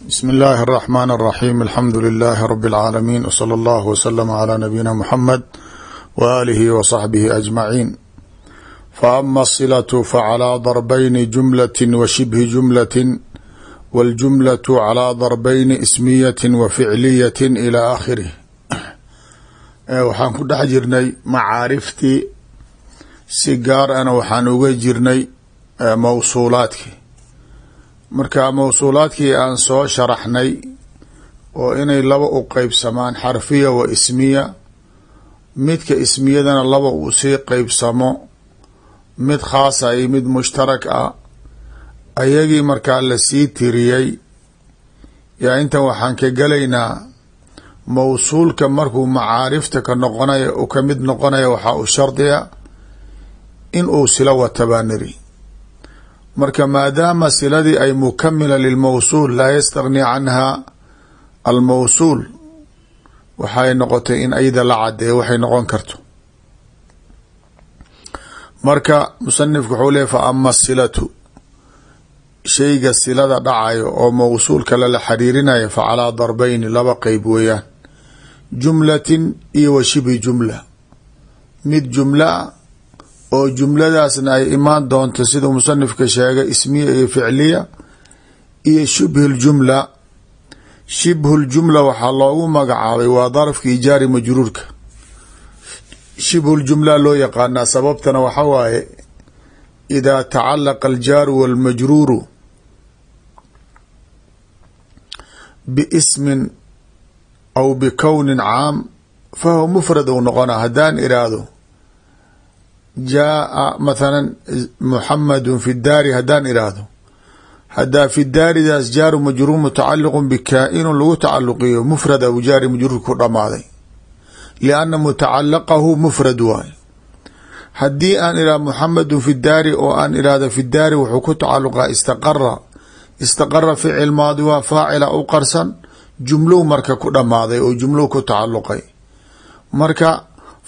bsmi illaahi araxmaan araxiim alxamdu lilaahi rabi alcaalamiin wsala allahu waslama calaa nabiyina muxamed wa aalihi wa saxbihi ajmaciin fa ama asilatu facalaa darbayni jumlatin wa shibhi jumlatin waljumlatu calaa darbayni ismiyatin wa ficliyatin ilaa aakhirih eh, waxaan ku dhex jirnay macaariftii si gaar ana waxaan uga jirnay eh, mowsuulaadkii marka mawsuulaadkii aan soo sharaxnay oo inay laba u qeybsamaan xarfiya wa ismiya midka ismiyadana laba uu sii qeybsamo mid khaasa iyo mid mushtarak ah ayagii markaa la sii tiriyey yaa intan waxaan ka gelaynaa mawsuulka markuu macaarifta ka noqonaya u ka mid noqonaya waxaa u shardiya in uu sila wata baa marka maadaama siladii ay mukamila lilmawsuul laa yastagni canha almawsuul waxay noqotay in ayada la cadeeyo waxay noqon karto. Marka musanifku wuxuu leey fa ama silatu shayga silada dhacayo oo mawsuulka lala xiriirinayo fa calaa darbayni laba qeyb weeyaan. Jumlatin iyo wa shibhi jumla. Mid jumla a oo jumladaasna ay imaan doonto siduu musanifka sheegay ismiya iyo ficliya iyo shibhu ljumla shibhu ljumla waxaa loogu magacaabay waa darafkii jaari majruurka. Shibhu ljumla loo yaqaanaa sababtana waxa waaye idaa tacalaqa aljaaru walmajruuru biismin aw bikownin caam fahuwa mufrad ou noqonaa. Haddaan iraahdo jaaa mathala muxamadu fi daari haddaan iraahdo haddaa fi daaridaas jaaru majruur mutacaliqu bikaa-inu lagu tacaluqiyo mufrad aw jaari majruur ku dhamaaday lianna mutacalaqahu mufrad waayo haddii aan irahdo muxamadu fi daari oo aan irahdo fi daari wuxuu ku tacaluqaa istaqara istaqara ficil maadi waa faacila u qarsan jumlow marka ku dhamaaday oo jumlow ku tacaluqay marka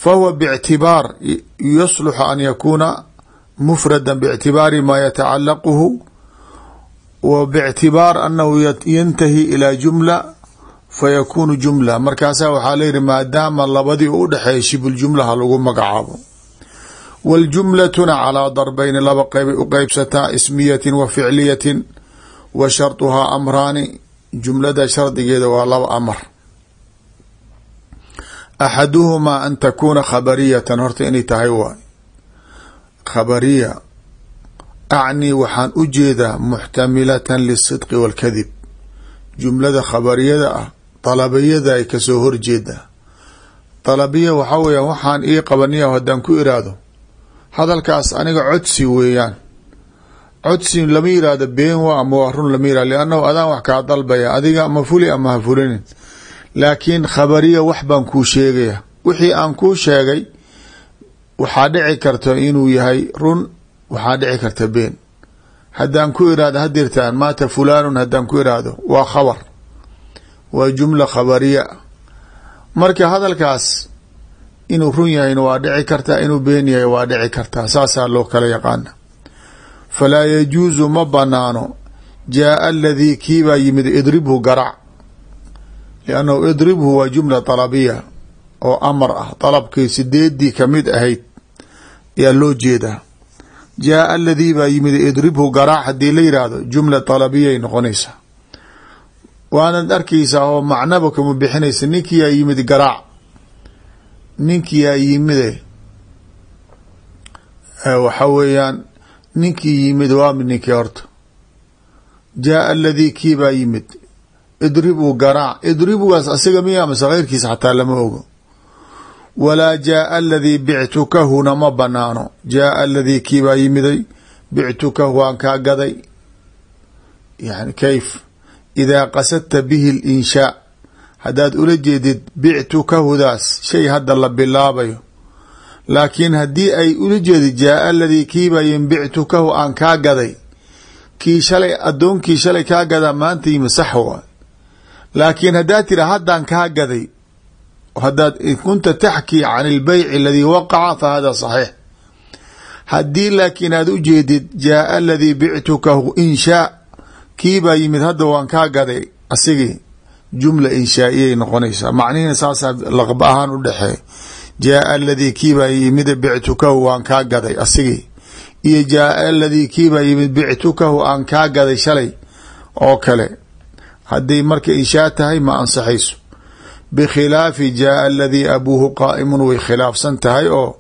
fahuwa bاctibaar yasluxu an yakuuna mufrada bاctibaari maa yatacalaquhu wa bاctibaar anahu yantahi ilى jumla fayakunu jumla markaasaa waxaa layihi maadaama labadii u udhexeeya shibljumla ha lagu magacaabo wاljumlatuna calىa darbeyni laba qeybay u qeybsataa ismiyatin wa ficliyatin wa sharطuhaa amraani jumlada shardigeeda waa laba amr axaduhumaa an takuuna khabariyatan horta inay tahay waay khabariya acnii waxaan u jeedaa muxtamilatan lisidqi walkadib jumlada khabariyada ah dalabiyada ay ka soo horjeedaa dalabiya waxaa weeyaan waxaan ii qabaniya haddaan ku iraahdo hadalkaas aniga codsi weeyaan codsi lama yiraahdo been wa ama waa run lama yiraahdo liannahu adaan wax kaa dalbaya adiga ama fuli ama ha fulinin laakiin khabariya wax baan kuu sheegaya. Wixii aan kuu sheegay waxaa dhici karta inuu yahay run waxaa dhici karta been. Haddaan ku iraahdo hadirtaan maata fulaanun haddaan ku iraahdo waa khabar. Waa jumla khabariya. Marka hadalkaas inuu run yahayna waa dhici kartaa inuu been yahay waa dhici kartaa saasaa loo kala yaqaana. Falaa yajuusu ma banaano jaaa aladii kiibaa yimid idribhu garac liannahu idribhu waa jumla dalabiya oo amar ah dalabkii sideedii ka mid ahayd ayaa loo jeedaa jaaa aladii baa yimid idribhu garaac haddii la yidhaahdo jumla dalabiyay noqonaysaa waanad arkaysaa oo macnaba kama bixinaysa ninkiyaa yimid garaac ninkiyaa yimide waxa weeyaan ninkii yimid waa mid ninkii horta jaaa aladii kii yimid idribuu garaac idribugaas asiga miya mase xataa lama ogo. Walaa jaaa aladii bictukahuna ma banaano jaaa aladii kiibaa yimiday bictukahu waan kaa gaday. Yani kayf. Idaa qasadta bihi linshaa. Haddaad ula jeedid bictukahudaas shay hadda la bilaabayo. Laakiin haddii ay ula jeedid jaaa aladii kiibaa yimid bictukahu aan kaa gaday. Kii shalay addoonkii shalay kaa gadaa maanta yimid sax laakiin haddaad tira haddaan kaa gaday hadaad in kunta taxkii can ilbeyci aladii waqaca fa hada saxiix. Haddii laakiin aad u jeedid jaaa aladii bictukahu inshaa kiibaa yimid hadda waan kaa gaday asigii jumla inshaa'iyay noqonaysaa. Macnihiina saasaa laqba ahaan u dhexeey jaaa aladii kiibaa yimid bictukahu waan iyo jaaa aladii kiibaa yimid bictukahu aan kaa gaday shalay oo kale hadday marka inshaa tahay ma ansaxayso. Bikhilaafi jaaa aladii abuuhu qaa'imun way khilaafsan tahay oo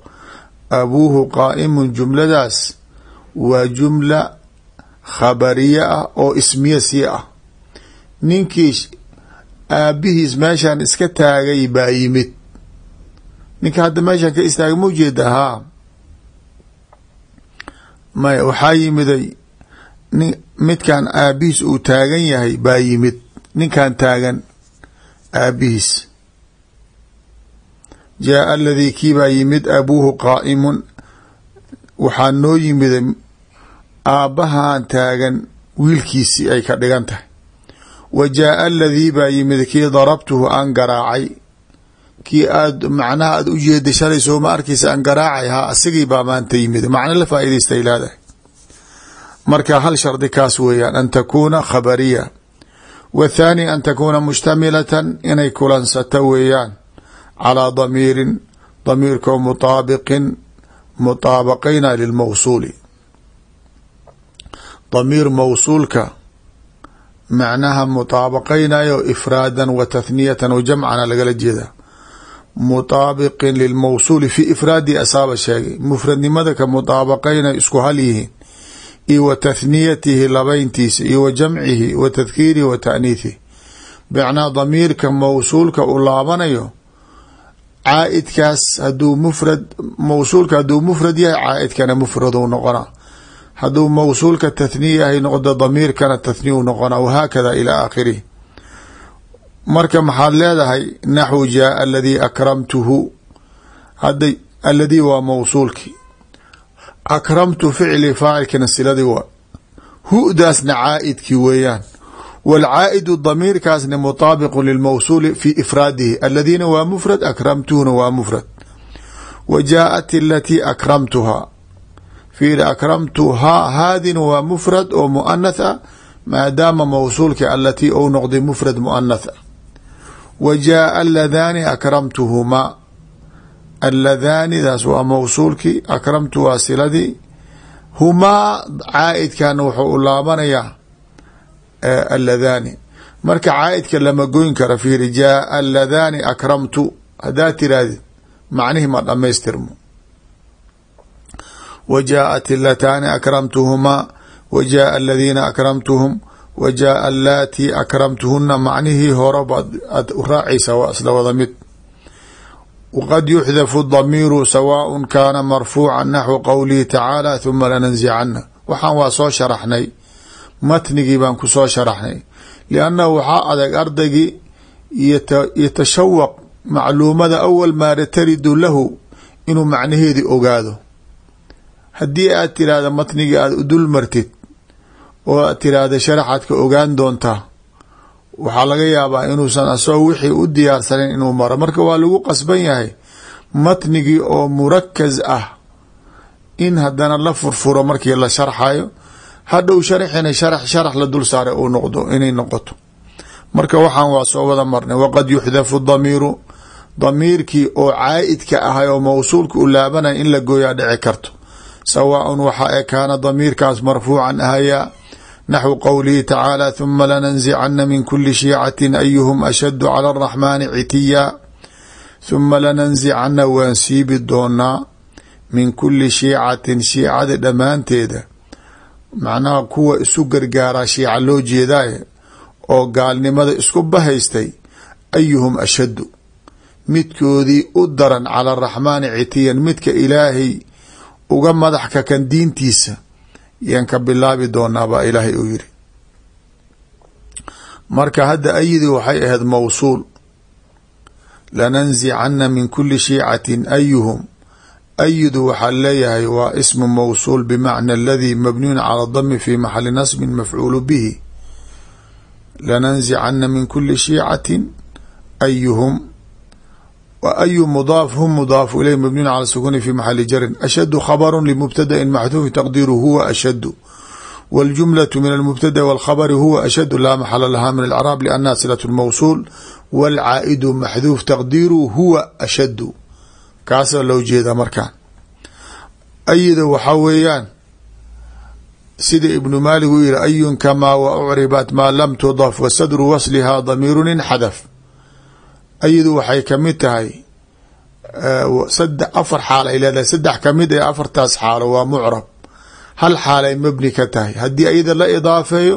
abuuhu qaa'imun jumladaas waa jumla khabariye ah oo ismiye sii ah. Ninkii aabihiis meeshaan iska taagay baa yimid. Ninka hadda meeshaan ka istaagay ma ujeeda haa. Maya waxaa yimiday midkan aabihiis uu taagan yahay baa yimid. Ninkan taagan aabihiis. Jaaa aladii kii baa yimid abuuhu qaa'imun. Waxaa noo yimiday aabbahan taagan wiilkiisii ay ka dhigan tahay. Wa jaaa aladii baa yimid kii darabtuhu aan garaacay. Kii aad macnaha aad u jeeda shalay sooma aan garaacay haa asigii baa maanta yimid. Macna la faa'idaystay leedahay marka hal shardi kaas weeyaan an takuuna khabariya. Wathaani an takuuna mushtamilatan inay kulansato weeyaan. Calaa damiirin damiirkoo mutaabiqin mutaabaqayna lilmawsuuli. Damiir mawsuulka macnaha mutaabaqaynayo ifraadan wa tathniyatan wa jamcana lagala jeeda. Mutaabiqin lilmawsuuli fi ifraadi asaaba sheegay mufradnimada ka mutaabaqayna isku hal yihiin iyo wa tathniyatihi labayntiisa iyo wa jamcihi wa tadkiirihi wa taaniithihi macnaha damiirka mawsuulka u laabanayo caaidkaas haduu mufrad mawsuulka haduu mufrad yahay caaidkana mufradu noqona hadduu mawsuulka tathniya yahay noqdo damiirkana tathniyu noqona wahaakada ilaa aakhirihi. Marka maxaad leedahay naxwu jaaa aladii akramtuhu hadda waa mawsuulkii akramtu ficli faacilkina siladii waa hu-daasna caaidkii weeyaan wاlcaa'idu damiirkaasna mutaabiqu lilmawsuuli fi ifraadihi aladiina waa mufrad akramtuhuna waa mufrad wa jaaءat alatii akramtuhaa fiiri akramtuhaa haadina waa mufrad oo muanath ah maadaama mawsuulka alatii ou noqday mufrad muanath ah wa jaaa aladaani akramtuhumaa aladaanidaas waa mawsuulkii akramtu waa siladii. Humaa caaidkana wuxuu u laabanayaa aladaani marka caaidka lama goyn kara fiiri jaaa aladaani akramtu. Haddaad tirahdid macnihi ma dhamaystirmo wa jaaءat alataani akramtuhumaa wa jaaa aladiina akramtuhum wa jaaa alatii akramtuhuna macnihii hore baad aad raacaysaa waa isla mid wqad yuxdafu damiiru sawaaء kaana marfuuca naxwu qowlihi tacaala huma lananzicana waxaan waa soo sharaxnay matnigii baan ku soo sharaxnay liannahu waxaa adag ardaygii yatashawaq macluumada awal maa taridu lahu inuu macnaheedii ogaado haddii aad tiraahda matnigii aada u dul martid oo aad tiraahda sharaxaad ogaan doontaa waxaa laga yaabaa inuusan asagoo wixii u diyaarsaneyn inuu maro. Marka waa lagu qasban yahay matnigii oo murakaz ah in haddana la furfuro markii la sharxayo hadhow sharxina sharax sharax la dul saaray uu noqdo inay noqoto. Marka waxaan waa soo wada marnay waqad yuxdafu damiiru damiirkii oo caaidka ahay oo mawsuulka u laabanaya in la gooyaa dhici karto. Sawaaءun waxa e kaana damiirkaas marfuucan ahayaa naxwu qowlihi tacaala huma lananzicana min kuli shiicati ayuhum ashadu cala araxmaani citiya huma lananzicana waan siibi doonaa min kuli shiicatin shiicada dhammaanteeda macnaha kuwa isu gargaaraa shiica loo jeedaaye oo gaalnimada isku bahaystay ayuhum ashaddu midkoodii u daran cala araxmaani citiyan midka ilaahay uga madax ka kan diintiisa yaan ka bilaabi doonaa baa ilaahay uu yiri marka hadda ayidi waxay ahayd mawsuul. Lananzicana min kuli shiicatin ayuhum ayidu waxaa leeyahay waa ismu mawsuul bimacna aladii mabniyun cala dami fi maxali nasbin mafcuulu bihi. Lananzicana min kuli shiicatin ayuhum w ayu mudaaf hum mudaafu ilayh mabniin cala sukuni fi maxali jarin ashadu khabaru limubtadain maxduufi taqdiiru huwa ashadu waljumlatu min almubtada walkhabari huwa ashadu laa maxala lahaa min alcraab liannaha silatu lmawsuul waalcaa'idu maxduuf taqdiiru huwa ashadu kaasaa loo jeedaa markaan. Ayida waxaa weeyaan sida ibnu maalik uu yihi ayun kamaa wa ucribat maa lam tudaf wasadru waslihaa damiirun in xadaf ayidu waxay ka mid tahay sade afar xaal ay leedahay. Saddex ka mid ee afartaas xaalo waa mucrab. Hal xaal ay mabni ka tahay. Haddii ayada la idaafeeyo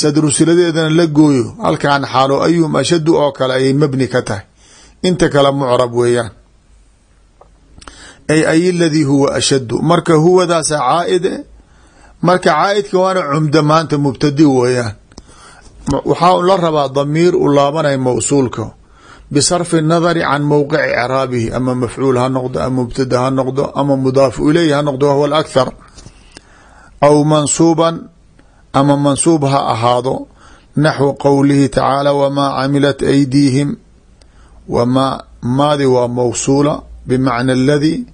sadru siladeedana la gooyo. Halkan xaalo ayum ashadu oo kale ayay mabni ka tahay. Inta kale mucrab weeyaan. Ay ay ladii huwa ashadu marka huwadaasa caaide marka caaidka waana cumda maanta mubtadi weeyaan. Waxaa la rabaa damiir u laabanaya mawsuulka bisarfi nadari can mowqici craabihi ama mafcuul ha noqdo ama mubtada ha noqdo ama mudaafu ileyhi ha noqdo wahwa alakhar aw mansuuban ama mansuub ha ahaado naxwu qowlihi tacaala wamaa camilat aydiihim wamaa maadi waa mawsuula bimacna aladii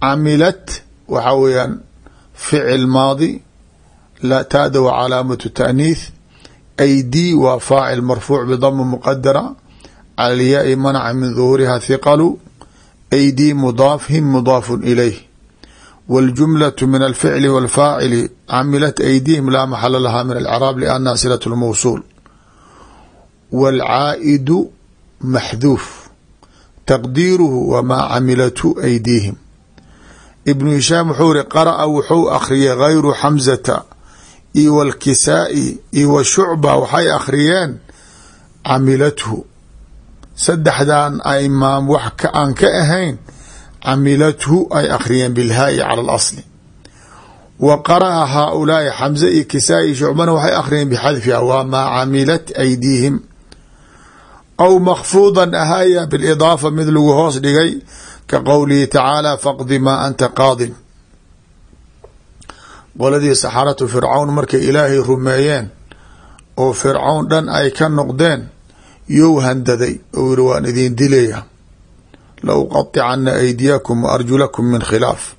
camilat waxaa weeyaan ficil maadi taada wa calaamatu taaniith aydii waa faacil marfuuc bidama muqadara cala lyaai manaca min duhuuriha hiqalu aydii mudaaf him mudaafun ilayh wاljumlaة min alficli wاlfaacili camilat aydiihim laa maxala laha min alcraab liannaha silaة اlmawsuul wاlcaa'idu maxduuf taqdiiruhu wamaa camilatu aydiihim ibnu hishaam wuxuu iri qara'a wuxuu akhriyay gayru xamzata iyo wاlkisaa'i iyo wa shucba waxay akhriyeen camilathu saddexdan imaam wax aan ka ahayn camilathu ay akhriyeen bilhaa'i cala alasli. Wa qara'a haaulaai xamze iyo kisaa-i shucbana waxay akhriyeen bixadfiha waa maa camilat aydiihim. Aw makfuudan ahaya bilidaafa mid lagu hoos dhigay ka qowlihi tacaala faqdi maa anta qaadin. Qoladii saxaratu fircawn markay ilaahay rumeeyeen oo fircawn dhan ay ka noqdeen yow handaday ou yihi waan idin dilaya. La uqaطicana aydiyakum wa arjulakum min khilaaf.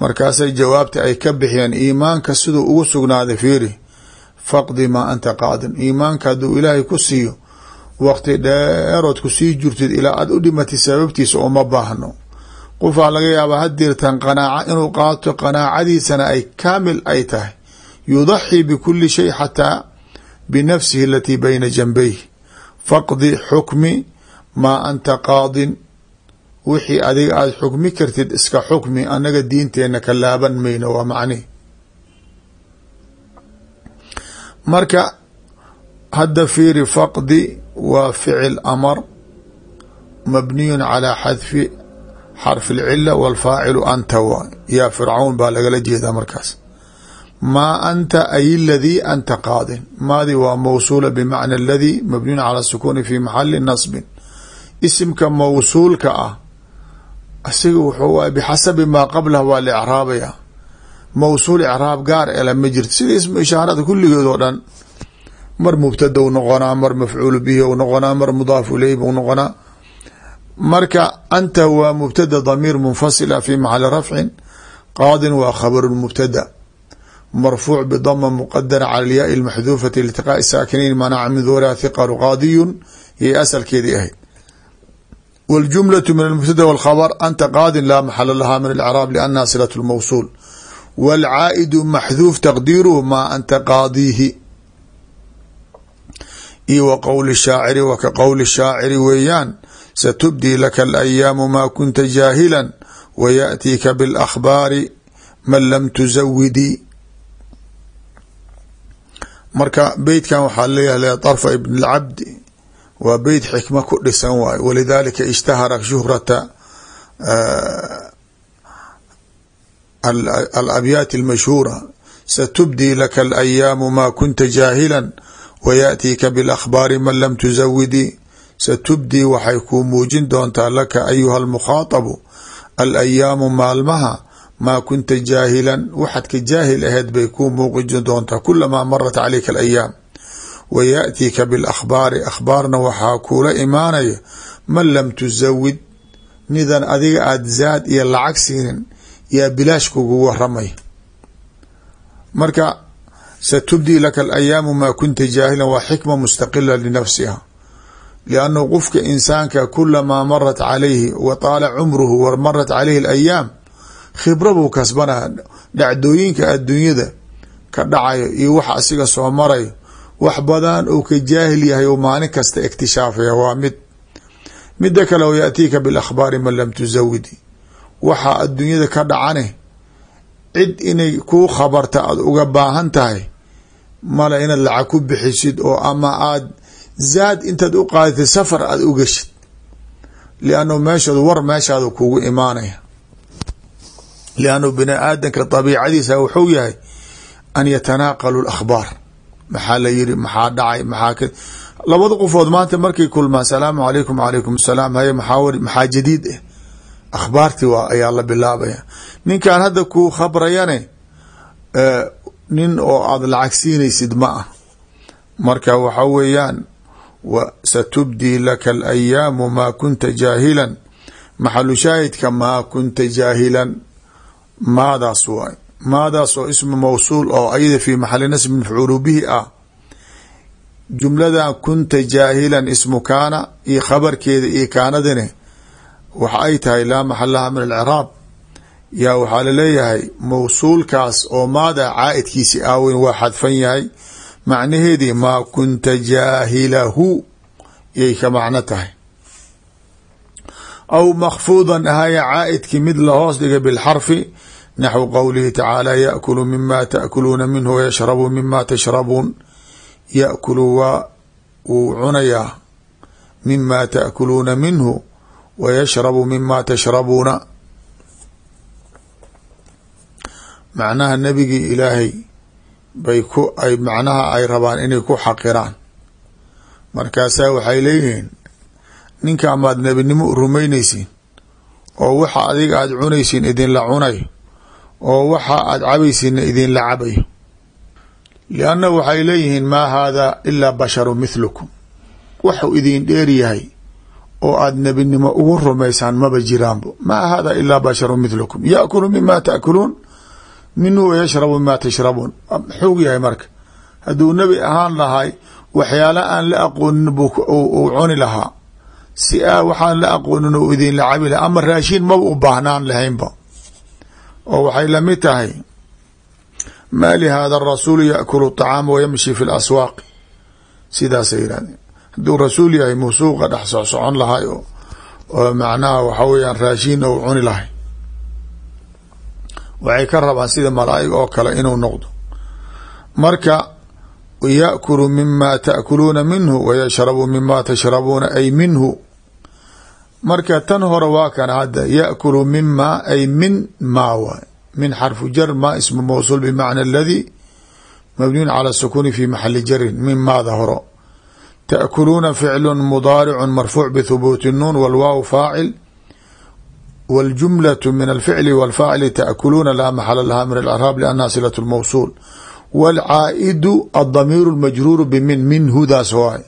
Markaasay jawaabta ay ka bixiyeen iimaanka siduu ugu sugnaaday fiiri faqdi maa anta qaadin. Iimaanka hadduu ilaahay ku siiyo waqti dheerood ku sii jirtid ilaa aad u dhimatay sababtiisa uma baahno. Qofaa laga yaabaa hadirtan qanaaca inuu qaato qanaacadiisana ay kaamil ay tahay. Yudaxii bikuli shay xataa binafsihi alatii bayna janbayh faqdi xukmi maa anta qaadin. Wixii adiga aada xukmi kartid iska xukmi anaga diinteenna ka laaban mayno waa macnihi marka hadda fiiri faqdi waa ficil amar mabniyun calaa xadfi xarfi اlcila wاlfaacilu anta waay yaa fircawn baa lagala jeedaa markaas maa anta ay ladii anta qaadin maadi waa mawsuula bimacna aladii mabniyun cala sukuuni fi maxali nasbin isimka mawsuulka ah asiga wuxuu waay bixasabi maa qablah waa la icraabaya mawsuul icraab gaar ele ma jirto sida ismu ishaarada kulligeed oo dhan mar mubtada u noqonaa mar mafcuul bihi u noqonaa mar mudaaf ileyh buu noqonaa marka anta waa mubtada damiir munfasila fi maxali rafcin qaadin waa khabaru mubtada marfuuc bdama muqadara cala lyaai lmaxduufati litiqaai saakiniin manaca min duhuriha hiqalu qaadiyun yay asalkeedii ahayd wاljumlaة min almubtada wاlkhabr anta qaadin laa maxala laha min alcraab liannaha silaة اlmawsuul wاlcaa'idu maxduuf taqdiiruhu maa anta qaadiihi iyo wa qowli shaaciri wa ka qowli shaaciri weeyaan satubdii laka alayaamu maa kunta jaahila wa yaأtiika biاlakhbaari man lam tuzawidii marka beytkan waxaa leeyahay darfa ibn lcabdi waa beyt xikma ku dhisan waayo. Walidaalika ishtahara shuhrata eh, alabyaat almashhuura. Satubdii laka alayaamu maa kunta jaahila wayaatiika bilakhbaari man lam tusawidii satubdii waxay kuu muujin doontaa laka ayuha almukhaatabu alayaamu maalmaha maa kunta jaahilan waxaad ka jaahil aheed bay kuu muuqijin doontaa kulamaa marat calayka alayaam wa yaأtiika biاlakhbaari akhbaarna waxaa kuula imaanaya man lam tusawid nidan adiga aada zaad iyo lacag siinin yaa bilaash kugu waramay marka satubdii laka alayaamu maa kunta jaahilan waa xikma mustaqila linafsiha liannahu qofka insaanka kulamaa marat calayhi wa taala cumruhu wa marat calayhi alayaam khibra buu kasbanaa dhacdooyinka adduunyada ka dhacayo iyo waxa asiga soo marayo. Wax badan uu ka jaahil yahay oo maalin kasta iktishaafaya waa mid. Mida kale o yaatiika bilakhbaari man lam tusawidi waxaa adduunyada ka dhacane cid inay kuu khabarta aada uga baahan tahay male inaad lacag ku bixisid oo ama aad zaad intaad u qaadatay safar aada u geshid liannahu meeshaad war meeshaada kugu imaanaya liannahu bini aadamka dabiicadiisa wuxuu yahay an yatanaaqalu lakhbaar maxaa la yiri maxaa dhacay maxaa labada qofood maanta markay kulmaan salaamu calaykum wacalaykum asalaam haye maxaa wari maxaa jadiid ah akhbaartii waa ayaa la bilaabaya ninkan hadda ku khabrayane nin oo aada lacag siinaysid ma ah marka waxa weeyaan satubdii laka alayaamu maa kunta jaahilan maxalu shaahidka maa kunta jaahilan maadaas waay maadaas oo ismu mawsuul oo ayada fi maxali nasbi mafcuulu bihi ah jumladan kunta jaahilan ismu kaana iyo khabarkeeda iyo kaanadine waxa ay tahay laa maxalaha min alciraab yaa waxaa la leeyahay mawsuulkaas oo maada caaidkiisi aaweyn waa xadfan yahay macnaheedii maa kunta jaahilahu yay ka macno tahay aw makfuudan ahaya caaidkii mid lahoos dhigay bilxarfi naxwu qowlihi tacaala yaakulu mima taakuluuna minhu wayashrabu mima tashrabuun yaakulu waa wuu cunayaa mima taakuluuna minhu wayashrabu mima tashrabuuna macnaha nebigii ilaahay bay ku ay macnaha ay rabaan inay ku xaqiraan markaasaa waxay leeyihiin ninka maad nebinimo rumaynaysiin oo waxa adiga aada cunaysiin idinla cunayo oo waxa aada cabaysiinna idinla cabayo lianna waxay leeyihiin maa haadaa ilaa basharu mithlukum. Waxuu idin dheer yahay oo aada nebinimo ugu rumaysaan maba jiraanbo maa haadaa ilaa basharu mithlukum. Yaakulu mima taakuluun minhu wayashrabu mima tashrabuun. Muxuu yahay marka. Hadduu nebi ahaan lahay waxyaala aan la aqoonin buu cuni lahaa. Si a waxaan la aqoonin u idinla cabi laha ama raashiin maba u baahnaan lahaynba oo waxay la mid tahay maa lihada arasuulu yaakulu طacaama wayamshi fi laswaaqi sidaasay yihahdeen hadduu rasuul yahay muu suuqa dhex socsocon lahay oo macnaha waxa weyaan raashiin ou cuni lahay. Waxay ka rabaan sida malaaig oo kale inuu noqdo. Marka yaakulu mima taakuluuna minhu wayashrabu mima tashrabuuna ay minhu marka tan hore waa kan hadda yaakulu mima ay min maa waay min xarfu jar ma ismu mawsuul bimacna aladi mabniyun cala sukuni fi maxali jarin min maada horo taakuluuna ficlu mudaaricu marfuuc bithubuuti nuun walwaaw faacil wاljumlaة min alficli wاlfaacili taakuluuna laa maxala laha min alcraab liannaha silaة اlmawsuul wاlcaa'idu addamiiru اlmajruuru bimin minhudaas waay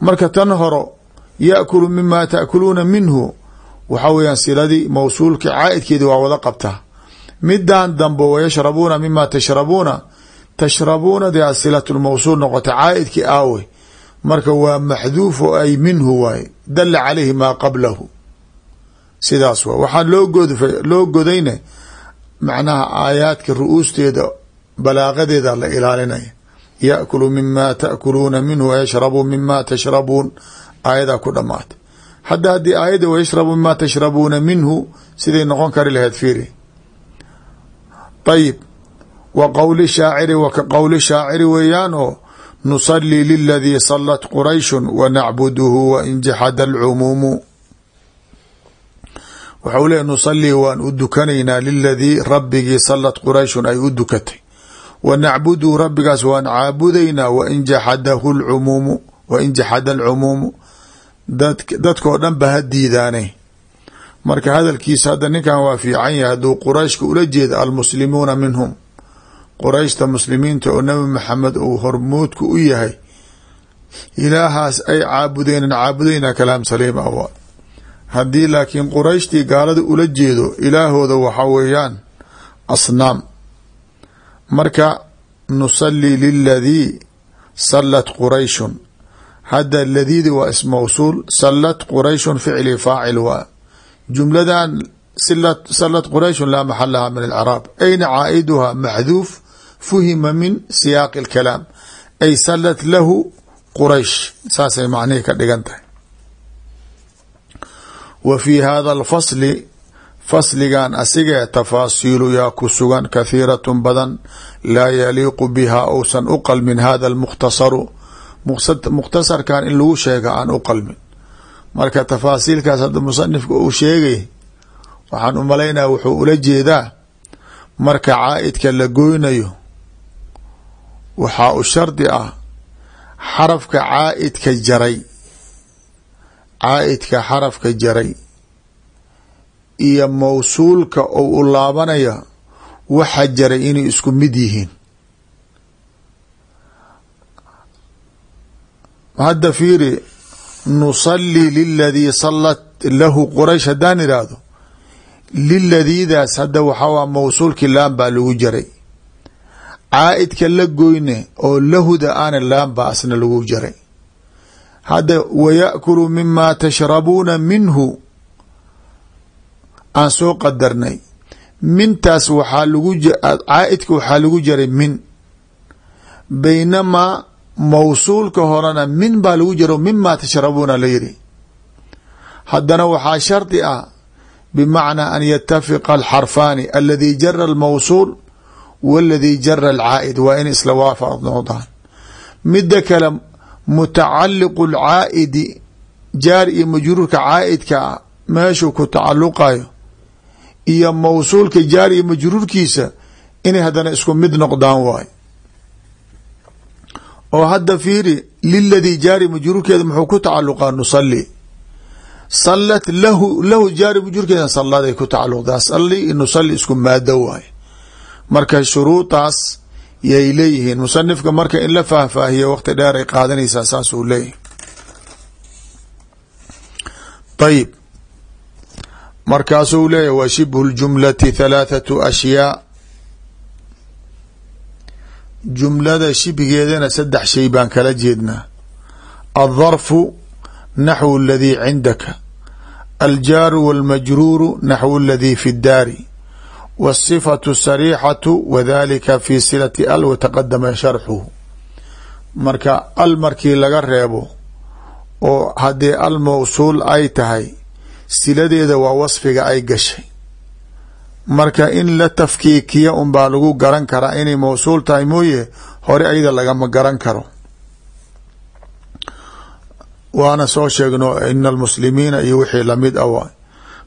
marka tan horo yaakulu mima taakuluuna minhu. Waxa weeyaan siladii mawsuulka caa'idkeedi waa wada qabtaa midan dambo wayashrabuuna mima tashrabuuna. Tashrabuuna dee silaة lmawsuul noqota caa'idkii aawe. Marka waa maxduuf oo ay minhu waaye dala calayhi maa qablahu. Sidaas waa. Waxaa loo god loo godayna macnaha aayaadka ru-uusteeda balaaqadeeda la ilaalinaya yaakulu mima taakuluuna minhu wayashrabu mima tashrabuun aayadaa ku dhamaatay hadda haddii aayadda wayashrabu mima tashrabuuna minhu siday noqon kari lahayd fiiri. Ayib wa qowli shaaciri wa ka qowli shaaciri weeyaan oo nusalii liladii salat qurayshun wa nacbuduhu wain jaxada alcumuumu. Waxau leeya nusalii waan u dukanaynaa liladii rabbigii salat qurayshun ay u dukatay. Wa nacbuduhu rabbigaas waan caabudaynaa wain jaxadahu lcumuumu wain jaxada alcumuumu dadkoo dhan ba ha diidaane. Marka hadalkiisa hadda ninkan waa fiican yahay hadduu qurayshka ula jeeda almuslimuuna minhum. Qurayshta muslimiinta oo nabi maxamed uu hormuudku u yahay ilaahaas ay caabudeen caabudaynaa kalaam saliim awa haddii laakiin qurayshtii gaalada ula jeedo ilaahooda waxa weeyaan asnaam. Marka nusalii liladii salat qurayshun hadda ladiidi waa ismawsuul salat qurayshun ficli faacil waa. Jumladan salat qurayshun laa maxal laha min alcraab ayna caa'iduha maxduuf fuhima min siyaaqi اlkalaam ay salat lahu quraysh saasay macnihii ka dhigan tahay. Wa fii hada alfasli fasligan asigee tafaasiilu yaa ku sugan kathiirat badan laa yaliiqu biha ousan u qalmin hada almukhtasaru mukhtasarkan in lagu sheega aan u qalmin. Marka tafaasiilkaas hadda musanifka uu sheegay waxaan u malaynaya wuxuu ula jeedaa marka caa-idka la goynayo waxaa u shardi ah xarafka caa-idka jaray caa-idka xarafka jaray iyo mawsuulka ou u laabanaya waxa jaray inay isku mid yihiin hadda fiiri nusalli liladii salat lahu quraysh haddaan idhaahdo liladiidaas hadda waxaa mawsuulkii laan baa lagu jaray caa-idka la goyne oo lahuda aana laan asna lagu jaray hadda wayaakulu mima tashrabuuna minhu aan soo qadarnay mintaas waxaa lagu caa-idka waxaa lagu jaray min baynamaa mawsuulka horena min baa lagu jaro mima tashrabuuna la yidhi. Haddana waxaa shardi ah bmacnaa an yatafiqa alxarfaani aladi jara almawsuul waladi jara alcaa'id waa in isla waafaq noqdaan. Mida kale mutacaliqu lcaa'idi jaar iyo majruurka caa'idka ah meeshuu ku tacaluqayo iyo mawsuulka jaar iyo majruurkiisa inay haddana isku mid noqdaan waayo oo hadda fiiri liladii jaari majruurkeeda muxuu ku tacaluqaa nusali salat lahu lahu jaari majruurkeeda saladay ku tacaluqdaa sali nusali isku maado waaye marka shuruudaas yay leeyihiin. Musanifka marka in la faahfaahiyo waqti dheer ay qaadanaysaa saasuu leeyahy ayib markaasuu leeyahy wa shibhu ljumlati thalaathatu ashyaa jumlada shibgeedana saddex shay baan kala jeednaa aldarfu naxwu aladii cindaka aljaaru walmajruuru naxwu aladii fi اdaari wالصifatu sariixatu wadalika fi silati al wataqadama sharxuhu marka al markii laga reebo oo haddii al mawsuul ay tahay siladeeda waa wasfiga ay gashay marka in la tafkiikiya unbaa lagu garan karaa inay mawsuul tahay mooye hore ayada lagama garan karo. Waana soo sheegno ina almuslimiina iyo wixii la mid a waay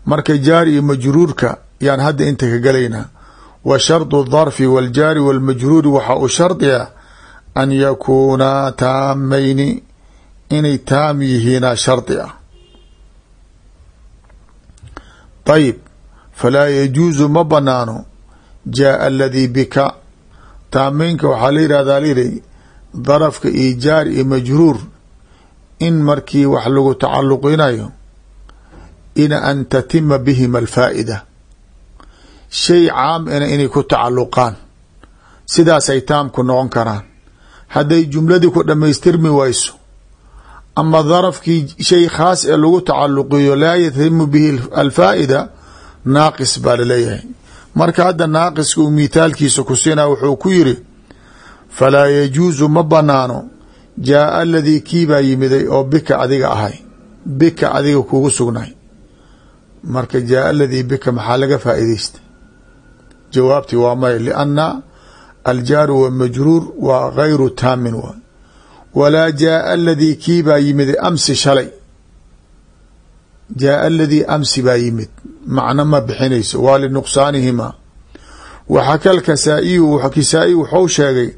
marka jaari iyo majruurka yaan hadda inta ka galaynaa wa shardu darfi waljaari walmajruuri waxaa u shardiya an yakuunaa taamayni inay taam yihiinaa shardi ah. Ayib falaa yajuusu ma banaano jaaa aladii bika taameynka waxaa la yihahdaa layidhi darafka iyo jaar iyo majruur in markii wax lagu tacaluqinayo in an tatima bihima alfaa'ida shay caam ina inay ku tacaluqaan sidaasay taamku noqon karaan hadday jumladii ku dhammaystirmi wayso ama darafkii shay khaas ee lagu tacaluqiyo laa yatimu bihi alfaa'ida naaqis baa la leeyahay. Marka hadda naaqiska uu ku siinaa wuxuu ku yiri falaa yajuusu ma banaano jaaa aladii kii baa yimiday oo bika adiga ahay bika adiga kugu sugnay marka jaaa aladii bika maxaa laga faa'iideysta jawaabtii waa may lianna aljaaru wamajruur waa gayru taamin waay walaa jaaa aladii kii baa yimiday amsi shalay. Jaaa aladii amsi baa yimid macno ma bixinayso waa linuqsaanihimaa waxakal kasaa'iyu kisaa-i wuxuu sheegay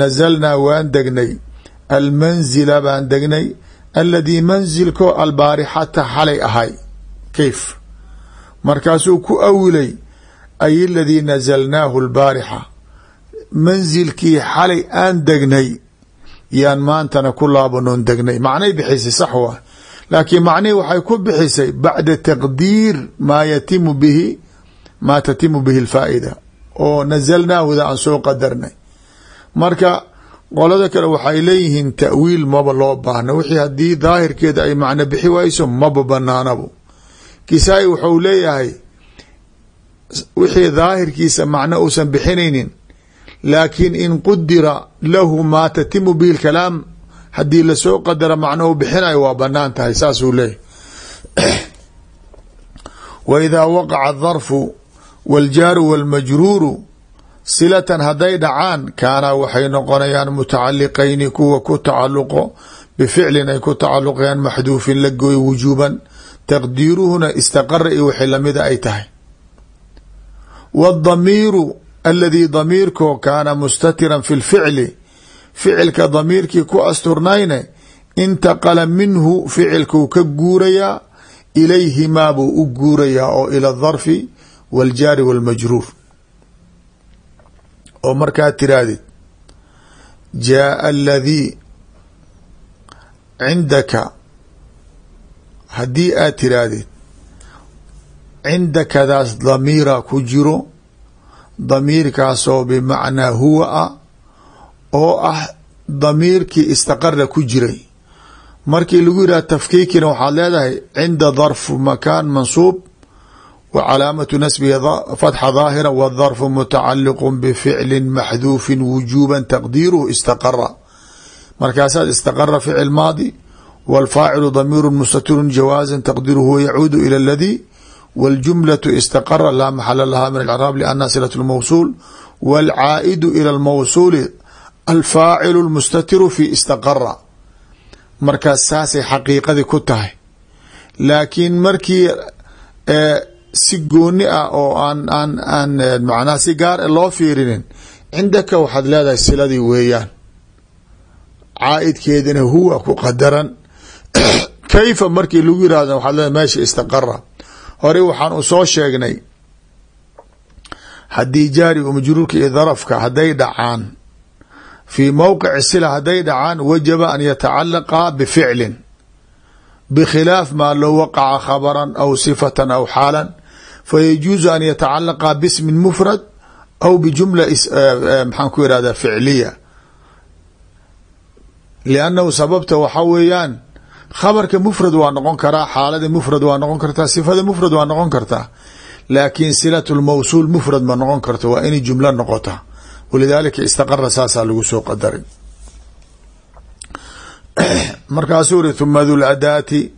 nazalnaa waan degnay almanzila baan degnay aladii manzilko albaarixata xalay ahay. Kayf. Markaasuu ku awilay ay aladii nazalnaahu albaarixa. Manzilkii xalay aan degnay yaan maantana ku laabanoon degnay. Macnay bixisay sax waa laakiin macnihii waxay ku bixisay bacda taqdiir maa yatimu bihi maa tatimu bihi alfaa'ida oo nazalnaahuda aan soo qadarnay. Marka qolada kale waxay leeyihiin ta'wiil maba loo baahna. Wixii haddii daahirkeeda ay macno bixi wayso maba banaanabo kisaa-i wuxuu leeyahay wixii daahirkiisa macno uusan bixinaynin laakiin in qudira lahu maa tatimu bihi lkalaam haddii la soo qadara macnuhu bixinayo waa bannaan tahay saasuu leeyahy wa idaa waqaca adarfu waljaaru walmajruuru silatan hadday dhacaan kaanaa waxay noqonayaan mutacaliqayni kuwa ku tacaluqo bificlin ay ku tacaluqayaan maxduufin la gooy wujuuban taqdiiruhuna istaqara iyo wixii lamida ay tahay. Waadamiiru aladii damiirkoo kaana mustatiran fi lficli ficilka damiirkii ku asturnayne intaqala minhu ficilkuu ka guurayaa ilayhimaa buu u guurayaa oo ila adarfi wاljaari wاlmajruur oo markaad tirahdid jaaa aladii cindaka haddii aad tirahdid cindakadaas damiira ku jiro damiirkaasoo bimacnaa huwa ah oo ah damiirkii istaqara ku jiray markii lagu yidhah tafkiikina waxaad leedahay cinda darfu makaan mansuub wa calaamatu nasbihi fatxa daahira wdarfu mutacaliqu bificli maxduufin wujuuba taqdiiruhu istaqara markaasaad istaqara ficil maadi wاlfaacilu damiiru mustatiru jawaaza taqdiiruhu huwa yacuudu ilى اladii wاljumlaة istaqara laa maxala laha min acraab lana silaة اlmawsuul wاlcaa'idu ilى اlmawsuuli alfaacilu اlmustatiru fi istaqara markaas saasay xaqiiqadii ku tahay laakiin markii si gooni ah oo aan aan aan macnaha si gaar loo fiirinin cindaka waxaad leedahay siladii weeyaan caaidkeedina huwa ku qadaran kayfa markii lagu yiraahdo waxaad leedahay meesha istaqara hore waxaan u soo sheegnay haddii jaariga majruurka iyo darafka hadday dhacaan fii mowqici sila hadday dhacaan wajaba an yatacalaqa bificlin. Bkhilaaf maa low waqaca khabra aw sifata aw xaalan. Fayajuuzu an yatacalaqa bismin mufrad aw bijumla maxaan ku irahda ficliya. Liannahu sababta waxa weeyaan khabarka mufrad waa noqon karaa xaalada mufrad waa noqon kartaa sifada mufrad waa noqon kartaa. Laakiin silat lmawsuul mufrad ma noqon karto waa inay jumlo noqota walidaalika istaqara saasaa lagu soo qadaray markaasuu uri huma du ladaati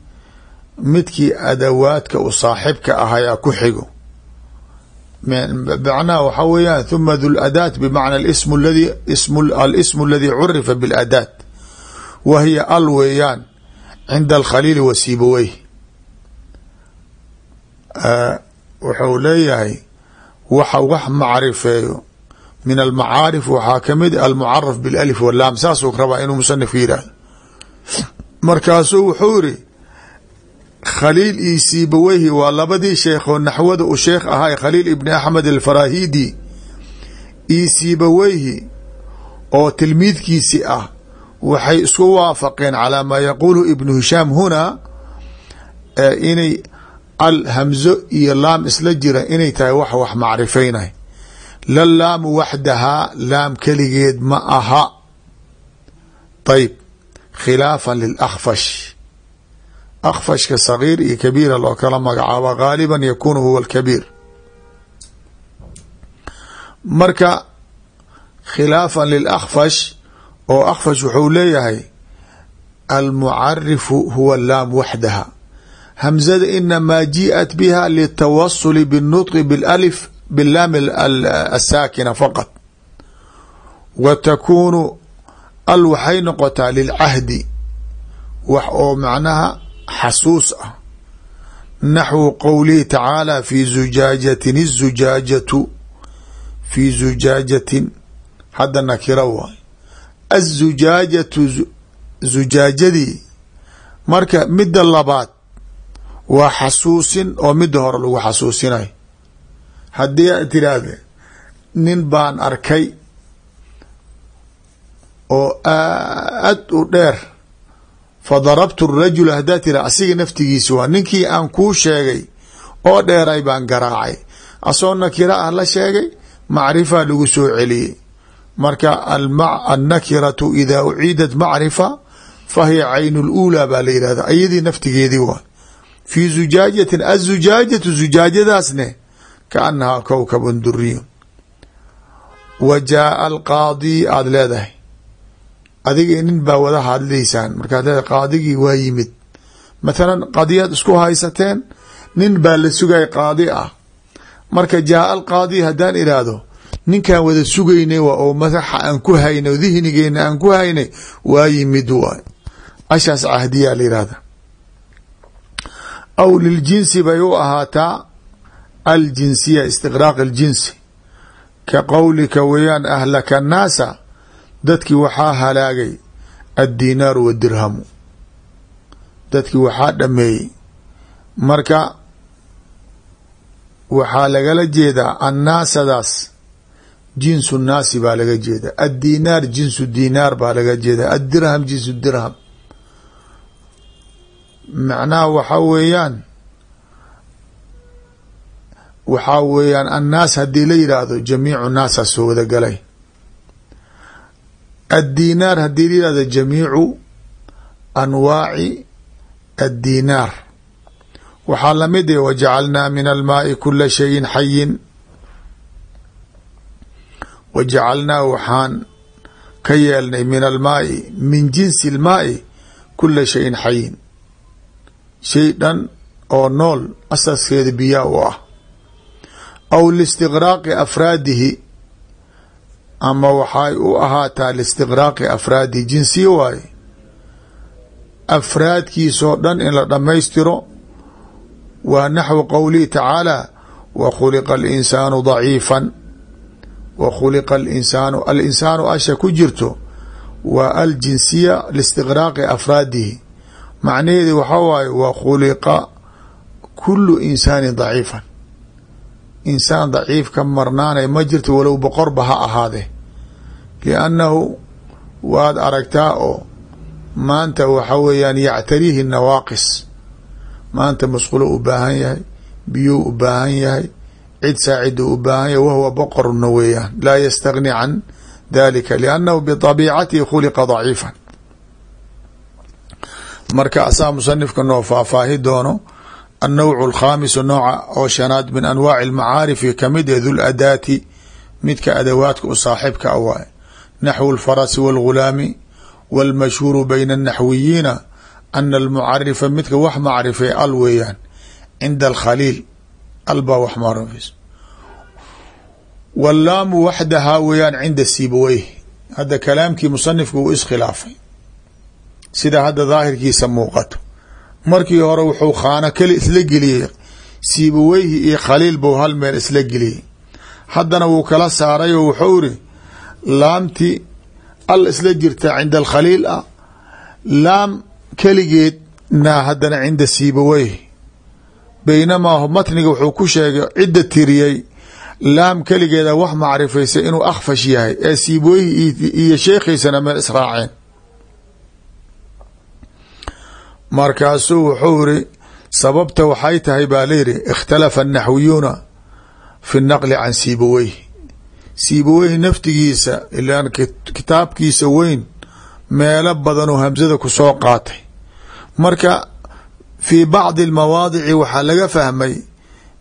midkii adawaadka u saaxibka ahayaa ku xigo macnaha waxaa weeyaan huma du ladaat bimacna ism ladi alismu aladi curifa biladaat wa hiya al weeyaan cinda alkhaliili wa sibaweyh wuxuu leeyahay waxa wax macrifeeyo min almacaarif waxaa ka mid almucaraf bilalif walaam saasuu rabaa inuu musanifku yidhaahdo markaasuu wuxuu iri khaliil io sibaweyhi waa labadii sheekhoo naxwada u sheekh ahay khaliil ibni axmed alfarahidi io sibaweyhi oo tilmiidkiisi ah waxay isku waafaqeen calaa maa yaquulu ibnu hishaam hunaa inay al hamzo iyo laam isla jira inay tahay wax wax macrifaynay la laamu waxdahaa laam keligeed ma aha ayb khilaafan lilakfash akfashka sagiir iyo kabiira loo kala magacaabo gaaliban yakuunu huwa alkabiir marka khilaafan lilakfash oo akfash wuxuu leeyahay almucarifu huwa laam waxdaha hamzada inamaa jii'at biha litawasuli biاnutqi biاlalif bilaam asaakina faqad wa takuunu al waxay noqotaa lilcahdi wax oo macnaha xasuus ah naxwu qowlihi tacaala fi zujaajatin izujaajatu fi zujaajatin hadda nakira waay azujaajatu zujaajadii marka midda labaad waa xasuusin oo midda hore lagu xasuusinayo haddii aad tiraahde nin baan arkay oo aad u dheer fa darabtu rajula haddaad tira asiga naftigiisa waa ninkii aan kuu sheegay oo dheeray baan garaacay. Asoo nakira ah la sheegay macrifa lagu soo celiyey marka annakiratu idaa uciidat macrifa fahiya caynu luulaa baa la yihahda iyadii naftigeedii waay fii zujaajatin azujaajatu zujaajadaasne kaanahaa kowkabun duriyun wa jaaa alqaadi aada leedahay adiga nin baa wada hadlaysaan markaad leedahay qaadigii waa yimid mathalan qadiyaad isku haysateen nin baa la sugay qaadi ah marka jaaa alqaadi haddaan iraahdo ninkaan wada sugaynay waa oo madaxa aan ku haynay dihnigeena aan ku haynay waa yimid waay ashaas cahdiyaa la aw liljinsi bay u ahaataa aljinsiya istiqraaq aljinsi ka qowlika weeyaan ahlaka annaasa dadkii waxaa halaagay addinaaru wadirhamu dadkii waxaa dhameeyey marka waxaa lagala jeedaa annaasadaas jinsu naasi baa laga jeeda addinaar jinsu dinaar baa laga jeeda addirham jinsu dirham macnaha waxaa weeyaan waxaa weeyaan annaas haddii la yidhaahdo jamiicu naasaa soo wada galay. Addinaar haddii la yihahdo jamiicu anwaaci addinaar. Waxaa la mid eh wajacalnaa min almaai kula shayin xayin wajacalnaa waxaan ka yeelnay min almaai min jinsi almaai kula shayin xayin shay dhan oo nool asaskeeda biyaa u ah aw listiqraaqi afraadihi ama waxay u ahaataa listiqraaqi afraadihi jinsiya waaye afraadkiisoo dhan in la dhammaystiro waa naxwu qowlihi tacaala wa khuliqa alinsaanu daciifan wa khuliqa alinsaanu alinsaanu asha ku jirto waa aljinsiya listiqraaqi afraadihi. Macnaheedi waxaa waaye wa khuliqa kulu insaanin daciifan insaan daciif ka marnaanay ma jirto walow boqorba ha ahaadee liannahu waad aragtaa oo maanta waxa weeyaan yactariihi nawaaqis. Maanta masqulo u baahan yahay biyuu u baahan yahay cid saaciduu u baahan yahay wahuwa boqorna weeyaan. Laa yastagni can dalika liannahu biطabiicatihi khuliqa daciifan. Marka asaa musanifka noo faahfaahi doono annawcu alkhaamisu nooca oo shanaad min anwaaci almacaarifi kamid ee dul adaati midka adawaadka u saaxibka a waaye naxwu alfarasi wاlgulaami wاlmashhuuru bayna الnaxwiyiina ana almucarifa midka wax macrifay al weeyaan cinda alkhaliil al baa wax macrifays wallaamu waxdahaa weeyaan cinda sibaweyh hadda kalaamkii musanifka uu iskhilaafay sida hadda daahirkiisa muuqato markii hore wuxuu khaano keli isla geliyey. Siibaweyhi iyo khaliil buu hal meel isla geliyey. Haddana wuu kala saaray oo wuxuu iri laamti al isla jirta cinda alkhaliil ah. Laam keligeed na haddana cinda siibaweyhi baynamaa matniga wuxuu ku sheegay cidda tiriyey laam keligeeda wax macrifaysa inuu akhfash yahay. Ee siibaweyhi iyo sheekhiisana meel israaceen markaasuu wuxuu iri sababta waxay tahay baa layidhi ikhtalafa anaxwiyuuna fi naqli can siibaweyh siibaweyh naftigiisa ilaan kitaabkiisa weyn meelo badanuu hamsada ku soo qaatay. Marka fii bacdi almawaadici waxaa laga fahmay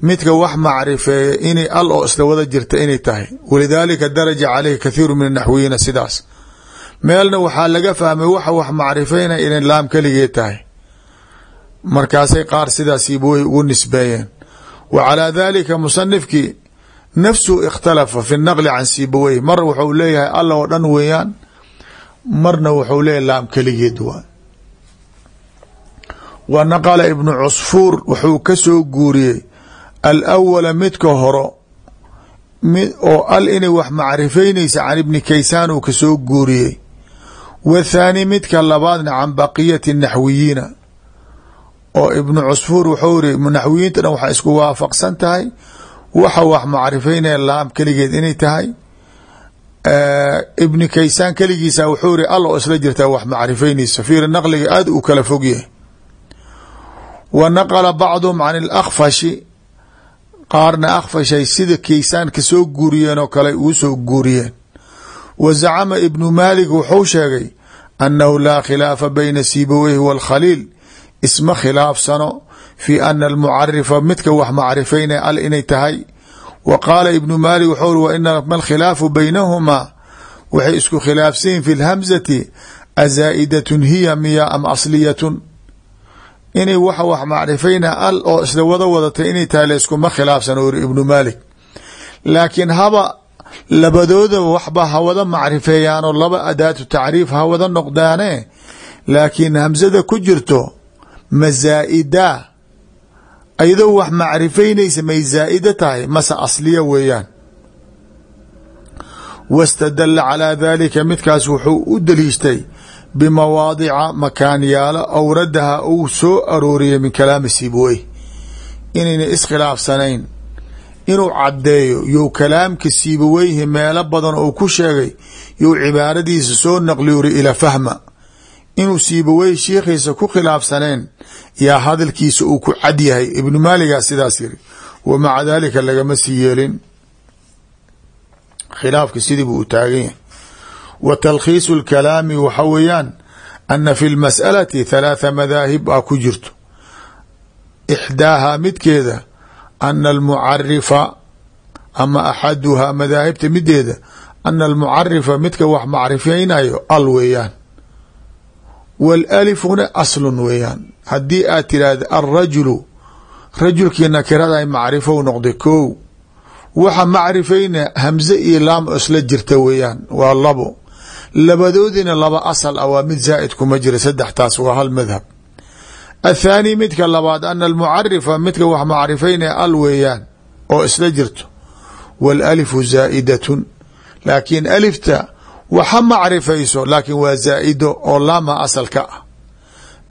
midka wax macrifeeya inay al oo islawada jirta inay tahay. Walidaalika daraja caleyhi kathiiru min anaxwiyiina sidaas. Meelna waxaa laga fahmay waxa wax macrifeynaya inay laam keligeed tahay markaasay qaar sidaa siibaweyhi ugu nisbeeyeen. Wa calaa dalika musanifkii nafsuhu ikhtalafa fi naqli can siibaweyhi mar wuxuu leeyahay alla oo dhan weeyaan marna wuxuu leeyahay laam keligeed waa wa naqala ibnu cusfuur wuxuu ka soo guuriyey alawala midka horo oo al inay wax macrifeynaysa can ibni kaysaan uu ka soo guuriyey. Wathaani midka labaadna can baqiyati naxwiyiina oo ibnu cusfuur wuxuu iri naxwiyiinta dhan isku waafaqsan tahay waxa wax macrifeynaya laam keligeed inay tahay. Ibni kaysaan keligiisa wuxuu iri al oo isla jirtaa wax macrifeynaysa fiir naqliga aad uu kala fog yahay. Wa naqala bacduhum can اlakfashi qaarna akhfashay sida kaysaan ka soo guuriyeen oo kale uu soo guuriyeen. Wa zacama ibnu maalik wuxuu sheegay annahu laa khilaafa bayna sibaweyhi waalkhaliil isma khilaafsano fi ana almucarifa midka wax macrifayna al inay tahay. Wa qaala ibnu maalik wuxuu uri wa inama alkhilaafu baynahumaa waxay isku khilaafsanyihin fi lhamzati azaa'idatun hiya miya am asliyatun? Inay wax wax macrifayna al oo isla wada wadatay inay tahay layskuma khilaafsan uri ibnu maalik. Laakiin haba labadooda waxba hawada macrifeeyaanoo laba adaatu tacriif hawada noqdaane. Laakiin hamsada ku jirto ma zaa'ida ayadoo wax macrifaynaysa may zaa'ida tahay mase asliya weeyaan. Wastadala calaa dalika midkaas wuxuu u daliishtay bimawaadica makaanyaalo awradaha uu soo arooriyay min kalaami sibwey inayna iskhilaafsanayn inuu caddeeyo you kalaamka siibaweyhi meelo badan uu ku sheegay you cibaaradiisa soo naqliyuri ila fahma inuu siibaweyhi shiikhiisa ku khilaafsaneen. Yaa hadalkiisa uu ku cad yahay ibnu maaligaa sidaas yiri wa maca dalika lagama sii yeelin. Khilaafka sidii buu u taagan yahay. Wa talkhiisu lkalaami waxa weeyaan ana fi lmas'alati thalaatha madaahib a ku jirto. Ixdaaha midkeeda ana almucarifa ama axaduhaa madaahibta mideeda ana almucarifa midka wax macrifeynayo al weeyaan wاlalifuna aslun weeyaan haddii aad tiraahda alrajulu rajulkii nakirada ay macrifou noqday ko waxa macrifayna hamze iyo laam isla jirta weeyaan waa labo labadoodina laba asal ah waa mid zaa'id kuma jira saddextaas waa hal madhab athaani midka labaad ana almucarifa midka wax macrifaynaya al weeyaan oo isla jirto wاlalifu zaa'idatun laakiin alifta waxa macrifayso laakiin waa zaa'ido oo laama asal ka ah.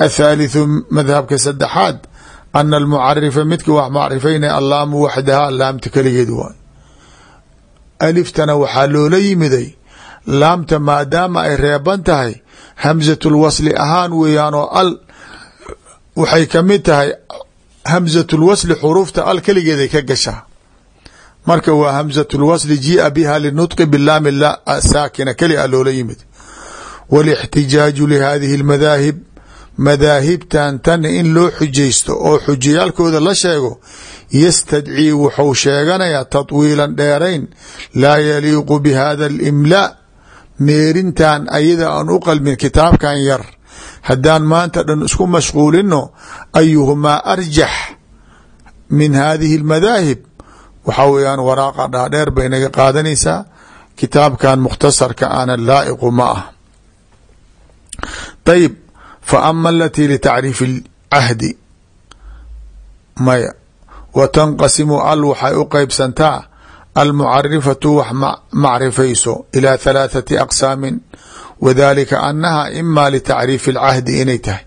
Athaalitثu madhabka saddexaad ana almucarifa midka wax macrifaynaya allaamu waxdaha laamta keligeed waay. Aliftana waxaa loola yimiday laamta maadaama ay reeban tahay hamzat lwasli ahaan weeyaan oo al waxay ka mid tahay hamzat lwasli xuruufta al keligeeday ka gashaa marka waa hamzat lwasli jia biha linutqi bilaami saakina keli a loola yimid. Walixtijaaju lihadihi اlmadaahib madaahibtan tan in loo xujaysto oo xujayaalkooda la sheego yastadcii wuxuu sheeganayaa tatwiilan dheerayn laa yaliiqu bi hada alimlaa meerintan ayada aan u qalmin kitaabkan yar. Haddaan maanta dhan isku mashquulino ayuhumaa arjax min hadihi اlmadaahib waxaa weeyaan waraaqa dhaadheer bay naga qaadanaysaa. Kitaabkan mukhtasarka ana laa'iqu ma ah. Ayib fa ama alatii litacriifi اlcahdi maya wa tanqasimu al waxay u qeybsantaa almucarifatu wax macrifayso ilaa halaathati aqsaamin. Wadalika annaha ima litacriifi اlcahdi inay tahay.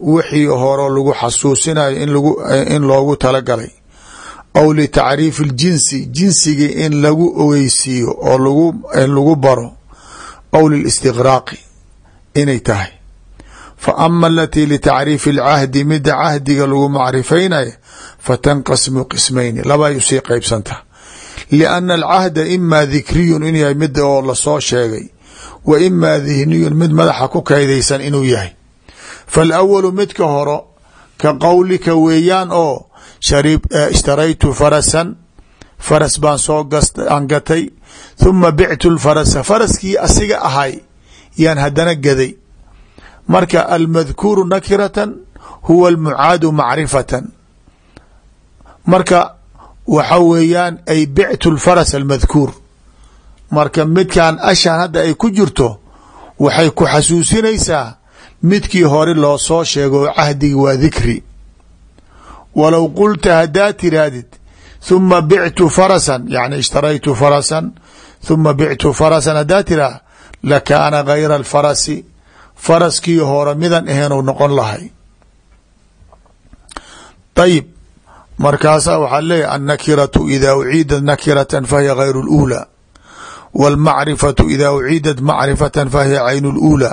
Wixii horo lagu xasuusinayo in loogu talagalay aw litacriifi اljinsi jinsiga in lagu ogeysiiyo oo in lagu baro aw lilistiqraaqi inay tahay. Fa ama alatii litacriifi اlcahdi mida cahdiga lagu macrifaynaya fatanqasimu qismayni labay u sii qeybsanta lianna alcahda imaa dikriyun inuu yahay mid oo la soo sheegay wa imaa dihniyun mid madaxa ku kaydaysan inuu yahay. Faalawalu midka horo ka qowlika weeyaan oo ishtaraytu farasan faras baan soo aan gatay huma bictu lfarasa faraskii asiga ahay yaan haddana gaday marka almadkuuru nakiratan huwa almucaadu macrifatan marka waxa weeyaan ay bictu lfaras almadkuur marka midkan ashan hadda ay ku jirto waxay ku xasuusinaysaa midkii hore loo soo sheego cahdigi waa dikri walow qulta haddaad tiraahdid huma bictu farasan yani ishtaraytu farasan huma bictu farasan haddaad tiraah lakaana gayra alfarasi faraskii hore midan aheenu noqon lahay ayib markaasaa waxaa leeyahy annakiratu ida uciidat nakiratan fahiya gayru اlأulى wاlmacrifatu ida uciidat macrifatan fahiya caynu اlأulى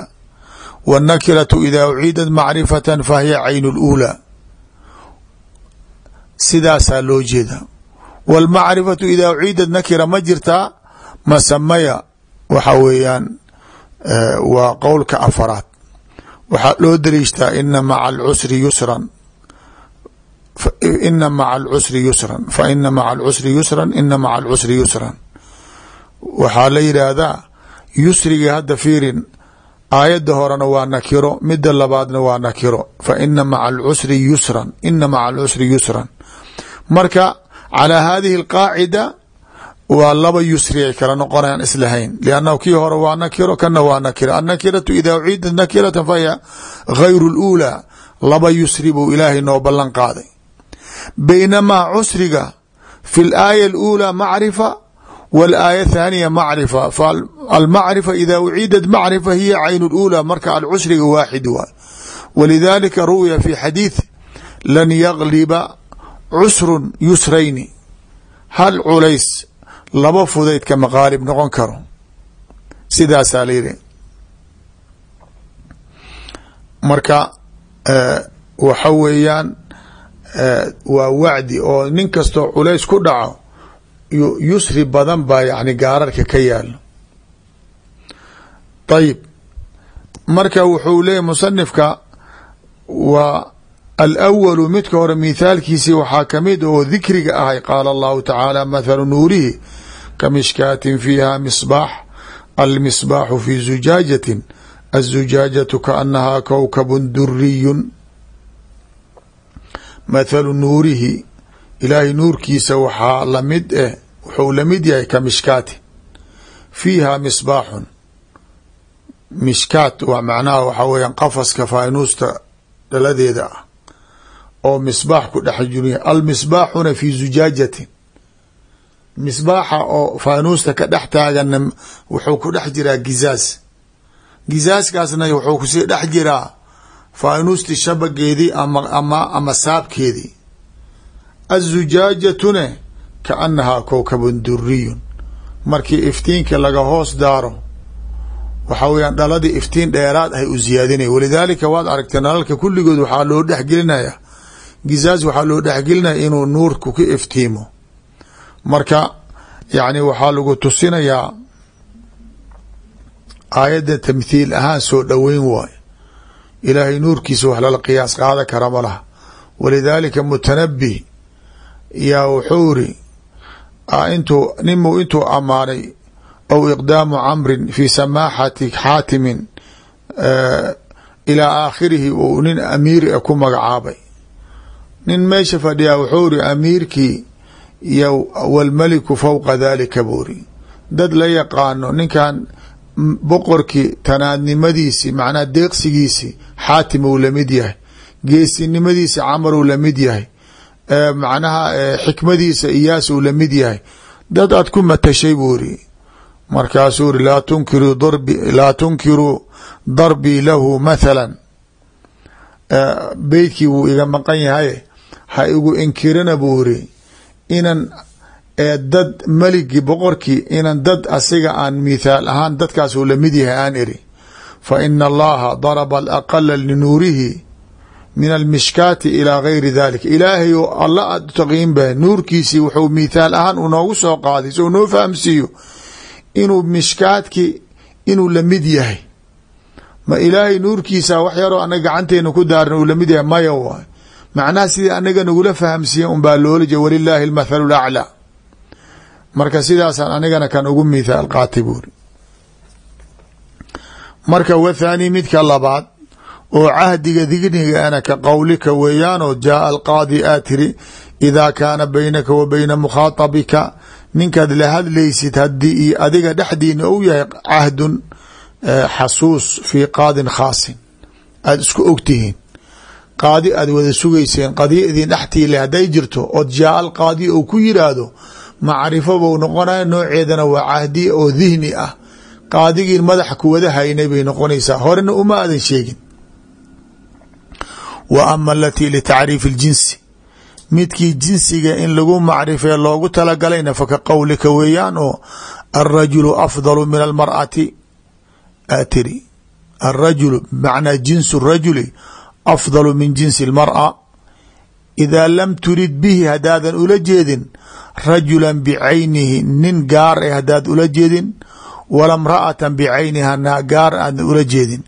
wاnnakiratu ida uciidat macrifatan fahiya caynu اlأulى sidaasaa loo jeeda. Wاlmacrifatu idaa uciidad nakira ma jirtaa masamaya waxa weeyaan waa qowlka afaraad. Waxaa loo daliishtaa ina maca alcusri yusran. Ina maca alcusri yusran. Fa ina maca alcusri yusran ina maca alcusri yusran. Waxaa la yidhaahdaa yusriga hadda fiirin aayadda horena waa nakiro mida labaadna waa nakiro. Fa ina maca alcusri yusran ina maca alcusri yusran marka calaa hadihi alqaacida waa laba yusri ay kala noqonayaan islahayn liannahu kii hore waa nakiro kana waa nakiro annakiratu idaa uciidat nakiratan fahiya gayru اluulaa laba yusri buu ilaahay noo ballan qaaday baynamaa cusriga fi اlaaya اluulaa macrifa wاlaaya thaaniya macrifa faalmacrifa idaa uciidat macrifa hiya cayn اluulaa marka alcusriga waaxid waay walidalika ruwiya fi xadiid lan yagliba cusrun yusrayni. Hal culays laba fudayd ka maqaalib noqon karo? Sidaasaa la yidhi. Marka waxa weeyaan waa wacdi oo nin kastoo culays ku dhaco yusri badan baa yani gaararka ka yaalo ayib marka wuxuu leeyahy musanifka waa alawalu midka hore mithaalkiisii waxaa ka mid oo dikriga ahay qaala allahu tacaala mathalu nuurihi kamishkaatin fiiha misbaax almisbaaxu fi zujaajatin aلzujaajatu kaanahaa kowkabun duriyun mathalu nuurihi ilaahay nuurkiisa waxaa la mid eh wuxuu la mid yahay ka mishkaatin fiiha misbaaxun. Mishkaat waa macnaha waxaa weeyaan qafaska faynuusta dhaladeeda ah oo misbaax ku dhex juriya almisbaaxuna fi zujaajatin. Misbaaxa oo faanuusta ka dhex taagana wuxuu ku dhex jiraa gizaas. Gizaaskaasna wuxuu ku sii dhex jiraa faanuusti shabageedii ama ama saabkeedii. Azujaajatune kaanahaa kowkabun duriyun markii iftiinka laga hoos daaro waxaa weyaan dhaladii iftiin dheeraad ahay u ziyaadinaya walidaalika waad aragtee nalalka kulligood waxaa loo dhexgelinaya gizaas waxaa loo dhexgelinaya inuu nuurku ka iftiimo. Marka yacni waxaa lagu tusinayaa aayadda tamthiil ahaan soo dhoweyn waayo ilaahay nuurkiisa wax lala qiyaas qaada kara ma laha. Walidaalika mutanabih yaa wuxuu iri intuu ninmu intuu ammaanay aw iqdaamu camrin fi samaaxati xaatimin ilaa aakhirihi uu nin amiiri a ku magacaabay nin meesha fadhiyaa wuxuu iri amiirkii iyo walmeliku fowqa dalika buuri dad la yaqaano ninkan boqorkii tanaadnimadiisi macnaha deeqsigiisi xaatim uu la mid yahay. Geesinimadiisa camar uu la mid yahay. Macnaha xikmadiisa iyaas uu la mid yahay. Dad aad ku matashay buu markaasuu iri laa tunkiru darbi laa tunkiruu darbii lahu mathalan. Beytkii wuu iga maqan yahay ha igu inkirina buu iri inan dad meligii boqorkii inan dad asiga aan mithaal ahaan dadkaasuu la mid yahay aan iri fa ina allaha daraba alaqala linuurihi min almishkaati ilaa gayri dalika ilaahay oo alla aad ba nuurkiisii wuxuu mithaal ahaan u noogu soo qaaday soo noo fahamsiiyo inuu mishkaadkii inuu la mid yahay. Ma ilaahay nuurkiisa wax yaroo anaga gacanteena ku daarin uu la mid yahay? Maya waay macnaha sidii anaga nagula fahamsiiya un baa loola jeeda walilaahi almathalu laclaa marka sidaasaan anigana kan ugu mithaal qaatay buuri. Marka wathaani midka labaad oo cahdiga dignigaana ka qowlika weeyaanoo jaaa alqaadi aa tiri idaa kaana baynaka wa bayna mukhaatabika ninkaad la hadlaysid haddii iyo adiga dhexdiina uu yahay cahdun xasuus fii qaadin khaasin. Aada isku ogtihiin qaadi aad wada sugayseen qadiya idin dhextiile hadday jirto ood jaaa alqaadi ou ku yiraahdo macrifo bou noqonaya nooceedana waa cahdiya oo dihni ah. Qaadigiin madaxa kuwada haynay bay noqonaysaa. Horena uma aadan sheegin. Wa ama alatii litacriifi اljinsi midkii jinsiga in lagu macrifee loogu talagalayna faka qowlika weeyaan oo alrajulu afdalu min almar'ati. Atiri alrajulu bmacnaa jinsu rajuli afdalu min jinsi اlmar'a idaa lam turid bihi haddaadan ula jeedin rajulan bicaynihi nin gaar eh haddaad ula jeedin wala mra'atan bicayniha na gaar aadan ula jeedin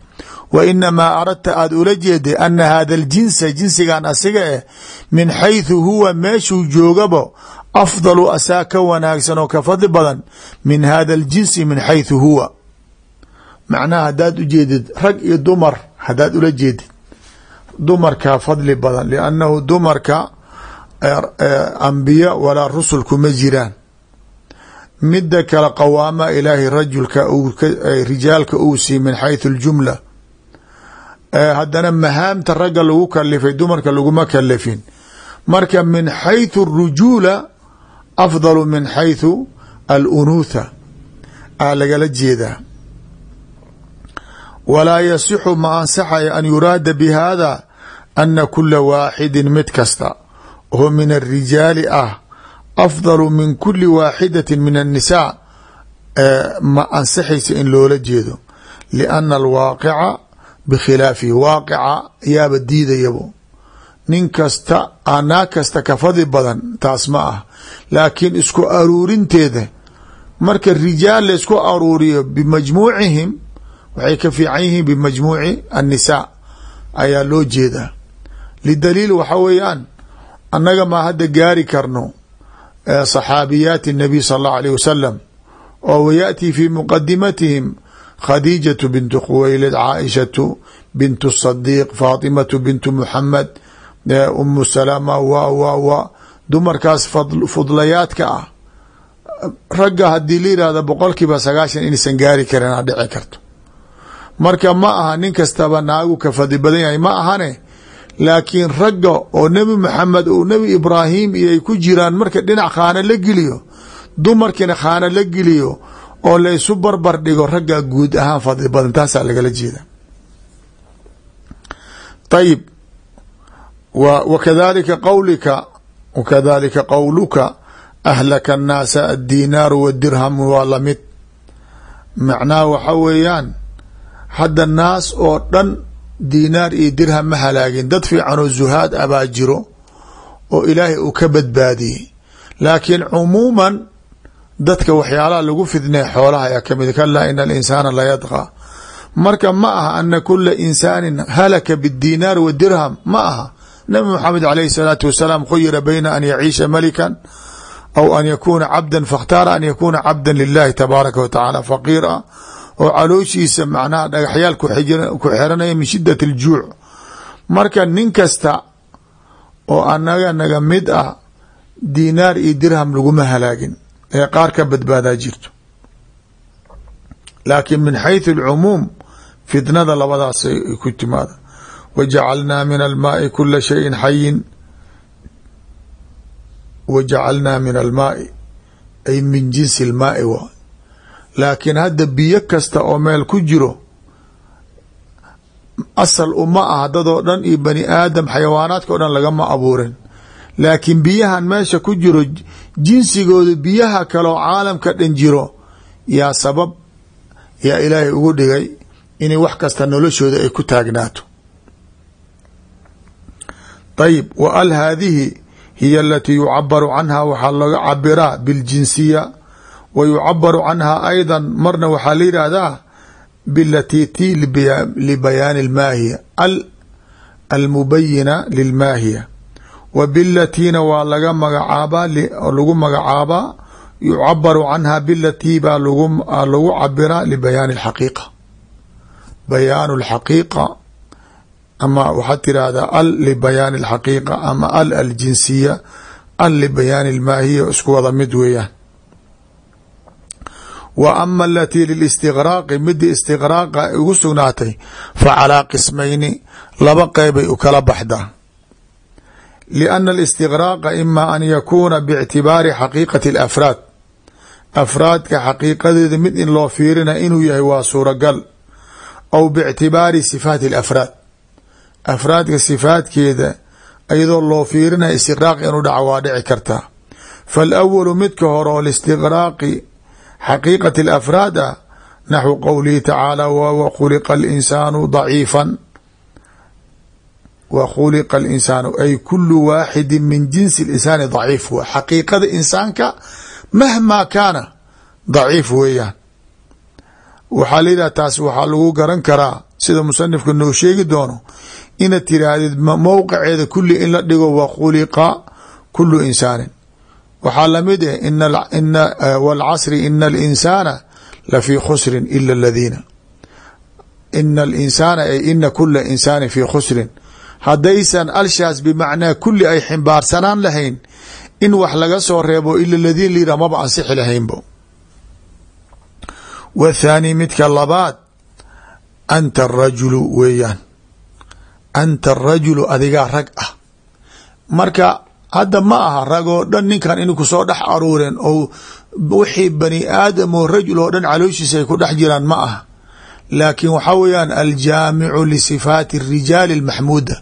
wa inamaa aradta aada ula jeeday ana hada aljinsa jinsigan asiga eh min xayثu huwa meeshuu joogaba afdalu asaa ka wanaagsan oo ka fadli badan min hada aljinsi min xayثu huwa macnaha haddaad ujeedid rag iyo dumar haddaad ula jeedid dumarkaa fadli badan liannahu dumarka er, er, ambiya walaa rusul kuma jiraan. Midda kale qawaama ilaahay rajulka rijaalka uu sii min xaythu ljumla. Eh, haddana mahaamta ragga lagu kalifay dumarka laguma kalifin marka min xaythu arujuula afdalu min xaythu al aa lagala jeedaa walaa yasixu ma ansaxaya an yuraada bi haada ana kula waaxidin mid kasta oo min arijaali ah afdalu min kuli waaxidatin min annisaa ma ansaxaysa in loola jeedo. Lianna alwaaqica bikhilaafihi waaqica yaaba diidayabo nin kasta anaa kasta ka fadli badan taas ma ah. Laakiin isku aruurinteeda marka rijaal la aruuriyo bimajmuucihim waxay ka fiican yihiin bimajmuuci annisaa ayaa loo jeedaa lidaliil waxa weeyaan annaga maa hadda gaari karno صaxaabiyaati الnabiy sal اllahu alيه wasalam oo wayaأtii fi muqadimatihim khadiijaةu bintu khuwaylid caaishatu bintu الصadiiq faatimatu bintu muxamed umu salama wa wa wa dumarkaas fudlayaadka ah ragga haddii la yihahdo boqol kiiba sagaashan inaysan gaari karin a dhici karto marka ma aha nin kastaba naagu ka fadli badan yahay ma ahane? Laakiin ragga oo nebi maxamed ou nebi ibraahim iyo ay ku jiraan marka dhinac khaana la geliyo dumarkiina khaana la geliyo oo la isu barbar dhigo ragga guud ahaan fadli badan. Taasaa lagala jeeda. Ayib wakadalika qawlika wakadalika qowluka ahlaka annaasa addinaaru wadirhamu waa la mid. Macnaha waxa weeyaan hadda naas oo dhan diinaar iyo dirham ma halaagin. Dad fiican oo zuhaad abaa jiro oo ilaahay uu ka badbaadiyey. Laakiin cumuuman dadka waxyaalaha lagu fidnay xoolaha ayaa ka mid ah. kalaa ina alinsaana layadqaa marka ma aha ana kula insaanin halaka bidiinaar wa dirham. Ma aha. Nabi maxamed alayhi salaatu wasalaam khuyira bayna an yaciisha malikan aw an yakuuna cabdan fakhtaara an yakuuna cabdan lilahi tabaaraka wa tacala faqiir oo calooshiisa macnaha dhagaxyaal ku xiranaya min shidat aljuuc. Marka nin kasta oo annaga naga mid ah diinaar iyo dirham laguma halaagin ee qaar ka badbaadaa jirto. Laakiin min xayu alcumuum fitnada labadaas ku timaada wajacalnaa min almaai kula shayin xayin wajacalnaa min almaai ay min jinsi اlmaai waa laakiin hadda biyo kasta oo meel ku jiro asal uma ah dadoo dhan iyo bani aadam xayawaanaadka o dhan lagama abuurin. Laakiin biyahan meesha ku jiro jinsigooda biyaha kaleo caalamka dhan jiro yaa sabab yaa ilaahay ugu dhigay inay wax kasta noloshooda ay ku taagnaato. Ayib wa al haadihi hiya alatii yucabaru canha waxaa laga cabiraa biاljinsiya wa yucabaru canha ayda marna waxaa la yidhaahdaa bilatii ti libayaani almaahiya almubayina lilmaahiya wa bilatiina waa laga magacaabaa lagu magacaabaa yucabaru canha bilatii baa lagu cabiraa libayaani alxaqiiqa bayaanu alxaqiiqa ama waxaad tiraahdaa al libayaani alxaqiiqa ama al alجinsiya al libayaani almaahiya isku wada mid weeyaan wa ama alatii lilistiqraaqi midii istiqraaqa ay ugu sugnaatay fa calaa qismayni laba qeybay u kala baxdaa. Lianna alistiqraaqa ima an yakuuna biictibaari xaqiiqati alafraad. Afraadka xaqiiqadeeda mid in loo fiirina inuu yahay waa suuragal aw biictibaari sifaati alafraad. Afraadka sifaadkeeda iyadoo loo fiirinaya istiqraaq inuu dhaco waa dhici kartaa faalawalu midka hore oo listiqraaqi xaqiiqati alafraad ah naxwu qowlihi tacaala wa khuliqa alinsaanu daciifan wa khuliqa alinsaanu ay kulu waaxidi min jinsi اlinsaani daciif w xaqiiqada insaanka mahmaa kaana daciif weeyaan waxaa la yidhah taas waxaa lagu garan karaa sida musanifka noo sheegi doono inaad tiraahdid mowqiceeda kuli in la dhigo wa khuliqa kulu insaanin waxaa lamid ah wاlcasri ina اlinsaana lafii khusrin ila اladiina ina alinsaana ay ina kula insaani fii khusrin haddaysan alshaas bimacnaa kuli ay ximbaarsanaan lahayn in wax laga soo reebo ila ladiina layidhah maba ansixi lahaynbo wthaani midka labaad anta arajulu weeyaan anta arajulu adigaa rag ah marka hadda ma aha rag oo dhan ninkan in ku soo dhex aruureen oo wixii bani aadam oo rajul oo dhan calooshiisa ay ku dhex jiraan ma aha. Laakin waxa weyaan aljaamicu lisifaati rijaali اlmaxmuuda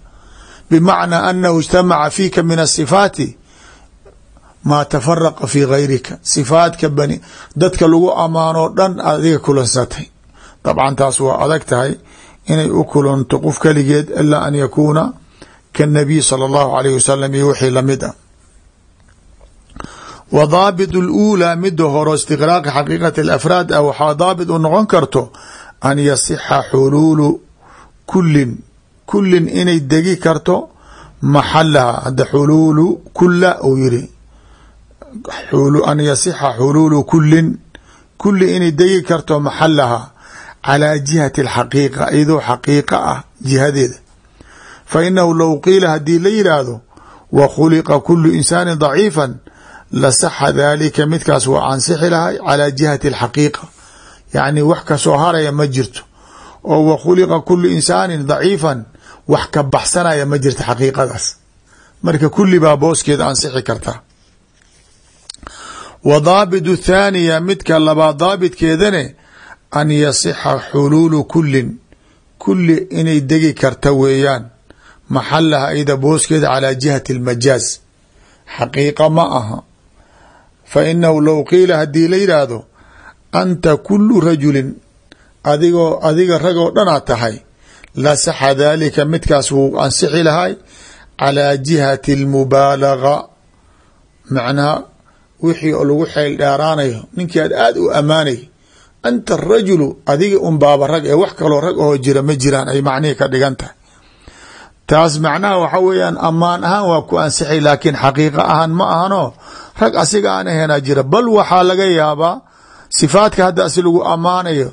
bimacna anahu ijtamaca fiika min asifaati ma tafaraqa fii gayrika. Sifaadka bani dadka lagu ammaanoo dhan adiga kulansatay. Dabcan taas waa adag tahay inay u kulanto qof keligeed ilaa an yakuuna kanabiy sala allahu alayh wasalam iyo wixii la mid ah wa daabit اluulaa mida horo istiqraaqi xaqiiqati alafraad ah waxaa daabit u noqon karto an yasixa xuluulu kulin kulin inay degi karto maxalaha hadda xuluulu kula uu yiri an yasixa xuluulu kulin kuli inay degi karto maxalaha calaa jihati alxaqiiqa iyadoo xaqiiqa ah jihadeeda fa inahu low qiila haddii la yidhaahdo wa khuliqa kulu insaani daciifan lasaxa dalika midkaas waa ansixi lahay calaa jihati alxaqiiqa yacni wax ka soo haraya ma jirto oo wa khuliqa kulu insaanin daciifan wax ka baxsanaya ma jirto xaqiiqadaas marka kuli baa booskeeda ansixi kartaa wa daabitu thaaniya midka labaad daabitkeedane an yasixa xuluulu kulin kuli inay degi karta weeyaan maxalaha iyada booskeeda calaa jihati almajaaz xaqiiqa ma aha fa inahu low qiila haddii la yidhaahdo anta kulu rajulin adigoo adiga ragoo dhanaad tahay lasaxa daalika midkaas wuu ansixi lahay calaa jihati almubaalaga macnaha wixii lagu xeel dheeraanayo ninkii aad aada u ammaanay anta arajulu adiga un baaba rag ee wax kaloo rag ahoo jira ma jiraan ay macnihii ka dhigan tahay taas macnaha waxa weeyaan ammaan ahaan waa ku ansixay laakiin xaqiiqa ahaan ma ahano. Rag asiga aan ahaynaa jira bal waxaa laga yaabaa sifaadka hadda asi lagu ammaanayo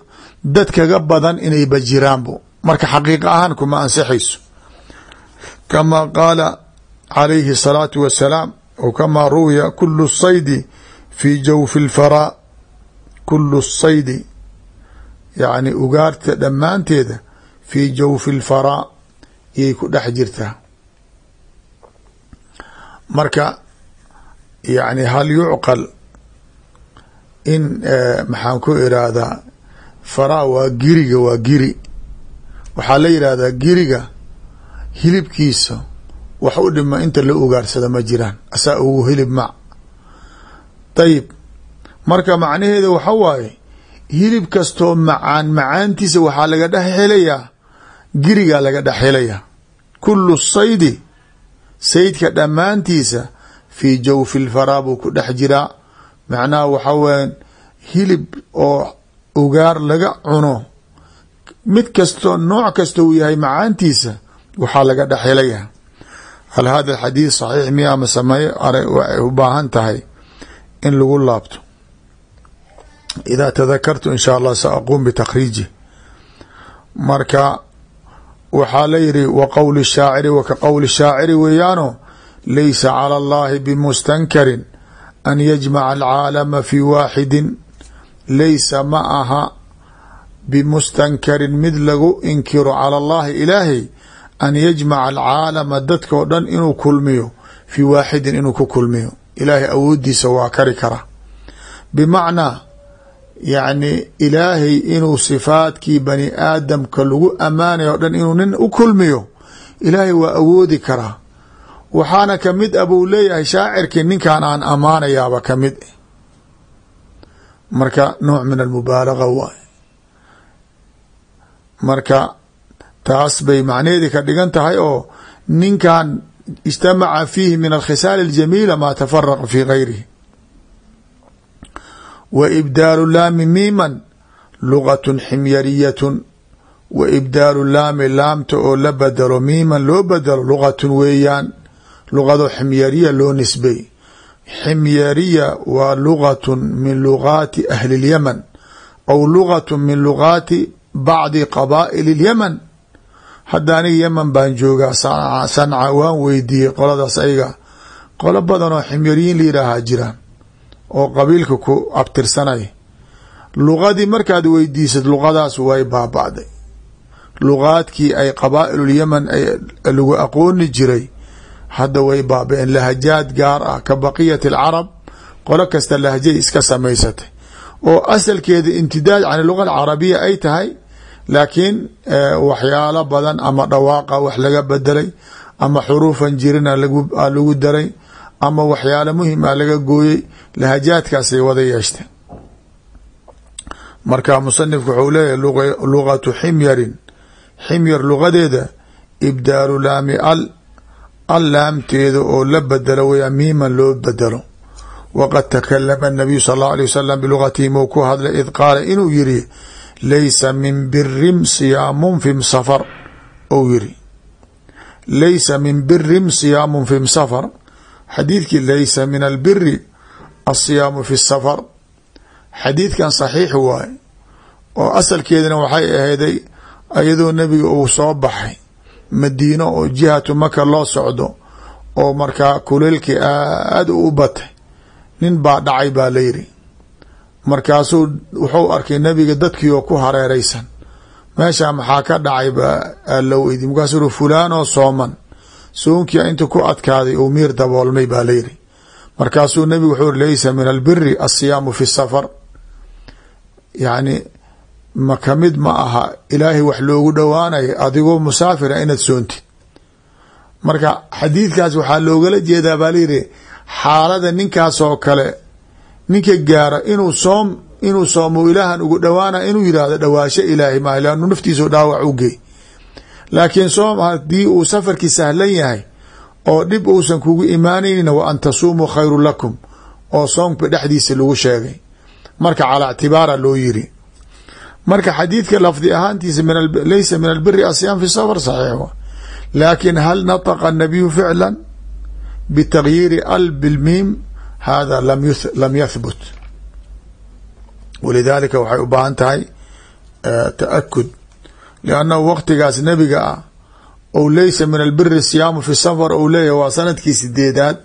dad kaga badan inayba jiraanbo marka xaqiiqa ahaan kuma ansixayso. Kamaa qaala calayhi salaatu wasalaam o kamaa ruwiya kullu saydi fii jawfi lfaraa. Kulu saydi yacni ugaarta dhammaanteeda fii jawfi lfaraa yay ku dhex jirtaa marka yani hal yucqal in maxaan ku irahdaa faraa waa giriga waa giri. Waxaa la yidhahdaa giriga hilibkiisa wax u dhima inta la ugaarsada ma jiraan asaa ugu hilib mac dayib marka macnaheeda waxa waaye hilib kastoo macaan macaantiisa waxaa laga dhex helayaa girigaa laga dhex helayaa kulu saydi saydka dhammaantiisa fii jawfi lfaraa buu ku dhex jiraa. Macnaha waxa weya hilib oo ugaar laga cuno mid kastoo nooc kasta uu yahay macaantiisa waxaa laga dhex helayaa. Hal hada xadiid saxiix miya ama sameeye waxay u baahan tahay in lagu laabto. Idaa tadakartu in shaa allah sa aquum bitakriiji marka waxaa la yidhi wa qowli shaaciri wa ka qowli shaaciri weeyaano laysa cala allahi bimustankarin an yajmaca alcaalama fi waaxidin. Laysa ma aha bimustankarin mid lagu inkiro cala allahi ilaahay an yajmaca alcaalama dadkao dhan inuu kulmiyo fii waaxidin inuu ku kulmiyo. Ilaahay awoodiisa waa kari kara. Bimacnaa yacni ilaahay inuu sifaadkii bani aadamka lagu ammaanayo o dhan inuu nin u kulmiyo ilaahay waa awoodi karaa. Waxaana ka mid ah abuu leeyahay shaacirkii ninkan aan ammaanayaaba ka mid. Marka nooc min almubaalaga waay marka taas bay macnaheedii ka dhigan tahay oo ninkan ijtamaca fiihi min alkhisaal aljamiila maa tafaraqa fii gayrihi wa ibdaalu laami miiman lugatun ximyariyatun wa ibdaalu laami laamta oo la badalo miiman loo badalo lugatun weeyaan luqado ximyariya loo nisbay ximyariya waa lugatun min lugaati ahli اlyaman aw lugatun min lugaati bacdi qabaa'il اlyaman hadda aniga yaman baan joogaa sanca waan weydiiyey qoladaas ayaga qolo badanoo ximyariyiin la yidhaahaa jiraan oo qabiilka ku abtirsanay. Luqadii markaad weydiisad luqadaas way baaba'day. Luqaadkii ay qabaa'ilulyaman lagu aqooni jiray hadda way baaba-een. Lahajaad gaar ah ka baqiyati alcarab qolo kasta lahjay iska samaysatay. Oo asalkeeda imtidaad can luga alcarabiya ay tahay laakiin waxyaalo badan ama dhawaaqa wax laga bedelay ama xuruufan jirina lagu daray ama waxyaalo muhima laga gooyey lahajaadkaasay wada yeeshteen. Marka musanifku wuxuu leeyahy lugatu ximyarin. Ximyar lugadeeda ibdaalu laami al al laamteeda oo la bedelo weyaa miiman loo bedelo waqad takalama anabiyu sal allau alay wasalam bilugatihi mou ku hadlay id qaala inuu yiri laysa min birim siyaamun fim safar ou yiri laysa min birim siyaamun fim safar xadiidkii laysa min albiri asiyaamu fi safar. Xadiidkan saxiix waaye oo asalkeedana waxay ahayday iyadoo nebiga uu soo baxay madiino oo jihatu maka loo socdo oo markaa kuleelkii aada u batay. Nin baa dhacay baa la yiri markaasuu wuxuu arkay nebiga dadkii oo ku hareereysan meesha maxaa ka dhacay baa la weydi markaasuu uri fulaan oo sooman soonkia inta ku adkaaday uu miir daboolmay baa la yiri markaasuu nebigu wuxuu uri laysa min albiri asiyaamu fi safar. Yacni ma ka mid ma aha ilaahay wax loogu dhowaanayo adigoo musaafira inaad soontid marka xadiidkaas waxaa loogala jeedaa baa layidhi xaalada ninkaasoo kale ninka gaara inuu soom inuu soomo ilaahan ugu dhowaana inuu yidhaahdo dhawaasho ilaahay maaha leannu naftiisu dhaawac u gey laakiin soom haddii uu safarkii sahlan yahay oo dhib uusan kugu imaanaynin wa an tasuumuu khayru lakum oo soomka dhexdiisa lagu sheegay. Marka calaa ictibaara loo yiri. Marka xadiidka lafdi ahaantiisa laysa min albiri asyaam fi safar saxiix laakin hal nataqa anabiyu ficla bitagyiiri al bilmiim hada lam yahbut walidaalika waxay u baahan tahay taakud liannahu waqtigaas nebiga ah ou laysa min albiri siyaamu fi safar ou leeyahy waa sannadkii sideedaad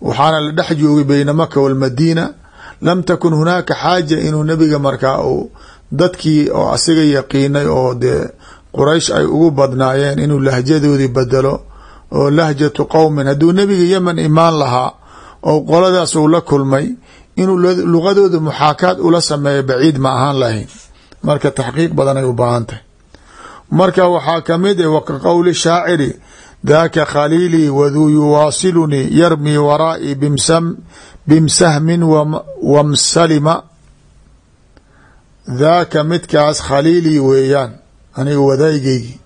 waxaana la dhex joogay beyna maka walmadiina lam takun hunaaka xaaja inuu nebiga markaa u dadkii oo asiga yaqiinay oo dee quraysh ay ugu badnaayeen inuu lahjadoodii bedelo oo lahjatu qowmin hadduu nebiga yeman imaan lahaa oo qoladaas uu la kulmay inuu luqadooda muxaakaad ula sameeyo baciid ma ahaan lahayn marka taxqiiq badan ay u marka waxaa ka mid ah waka qowli shaaciri daaka khaliilii waduu yuwaasilunii yarmii waraa'i bimsahmin wamsalima daaka midkaas khaliilii weeyaan aniga wadaaygeygi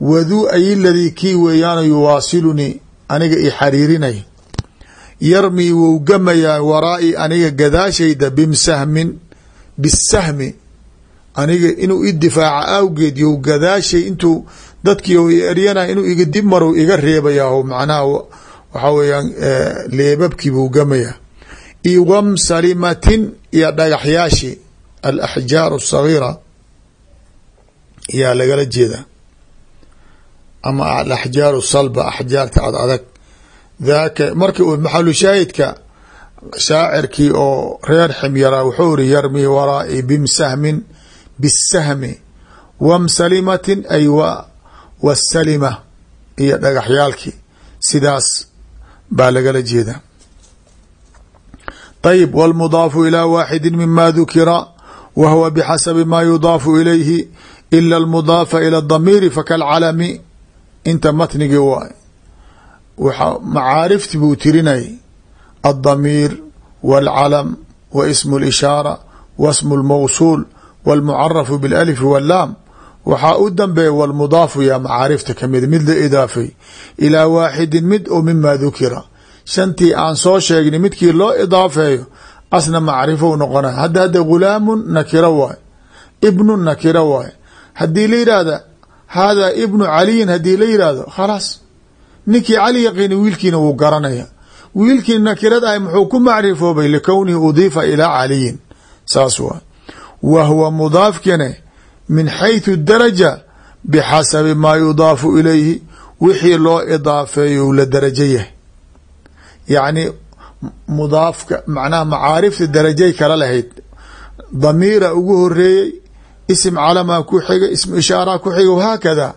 waduu ay ladii kii weeyaano yuwaasilunii aniga i xariirinay. Yarmii wou gamayaa waraa'i aniga gadaashayda bimsahmin bisahmi aniga inuu i difaaca awgeed yow gadaashay intuu dadkii eryana inuu iga dib marow iga reebayaa macnaha waxaa weeyaan leebabkii buu gamayaa iwamsalimatin iyo dhagaxyaashi alaxjaaru asagiira yaa lagala jeedaa ama alaxjaaru salba axjaarta ad adag daaka marki uu maxalu shaahidka shaacirkii oo reer ximyaraa wuxuu iri yarmii waraa'i bimsahmin bisahmi wamsalimatin ay wasalima iyo dhagaxyaalkii sidaas baa lagala jeedaa ayb wاlmudaafu ilى waaxidi mima dukira wa huwa bxasabi ma yudaafu ilayhi ila اlmudaafa ilى اdamiiri fakalcalami inta matnigii waay macaarifti buu tirinay aلdamiir wاlcalam wa ismu اlishaara wa smu اlmawsuul wاlmucarafu biاlalif wاllaam waxaa u dambeeya wlmudaafu yaa macaarifta kamida mid la idaafay ilaa waaxidin mid oo mima dukira shantii aan soo sheegnay midkii loo idaafeeyo asna macrifou noqonay hadda hadda ghulaamun nakiro waay ibnu nakiro waay haddii la yidhaahda haadaa ibnu caliyin haddii la yidhaahdo khalaas ninkii cali yaqiini wiilkiina wuu garanaya wiilkii nakirad ahay muxuu ku macrifoobay likownihi udiifa ilaa caliyin saas waay wa huwa mudaafkine min xayثu daraja bixasabi maa yudaafu ilayhi wixii loo idaafeeyo la darajo yahay yacni mudaafka macnaha macaarifta darajay kala lahayd damiira ugu horeeyey isim calamaa ku xiga ismu ishaaraa ku xiga wahaakada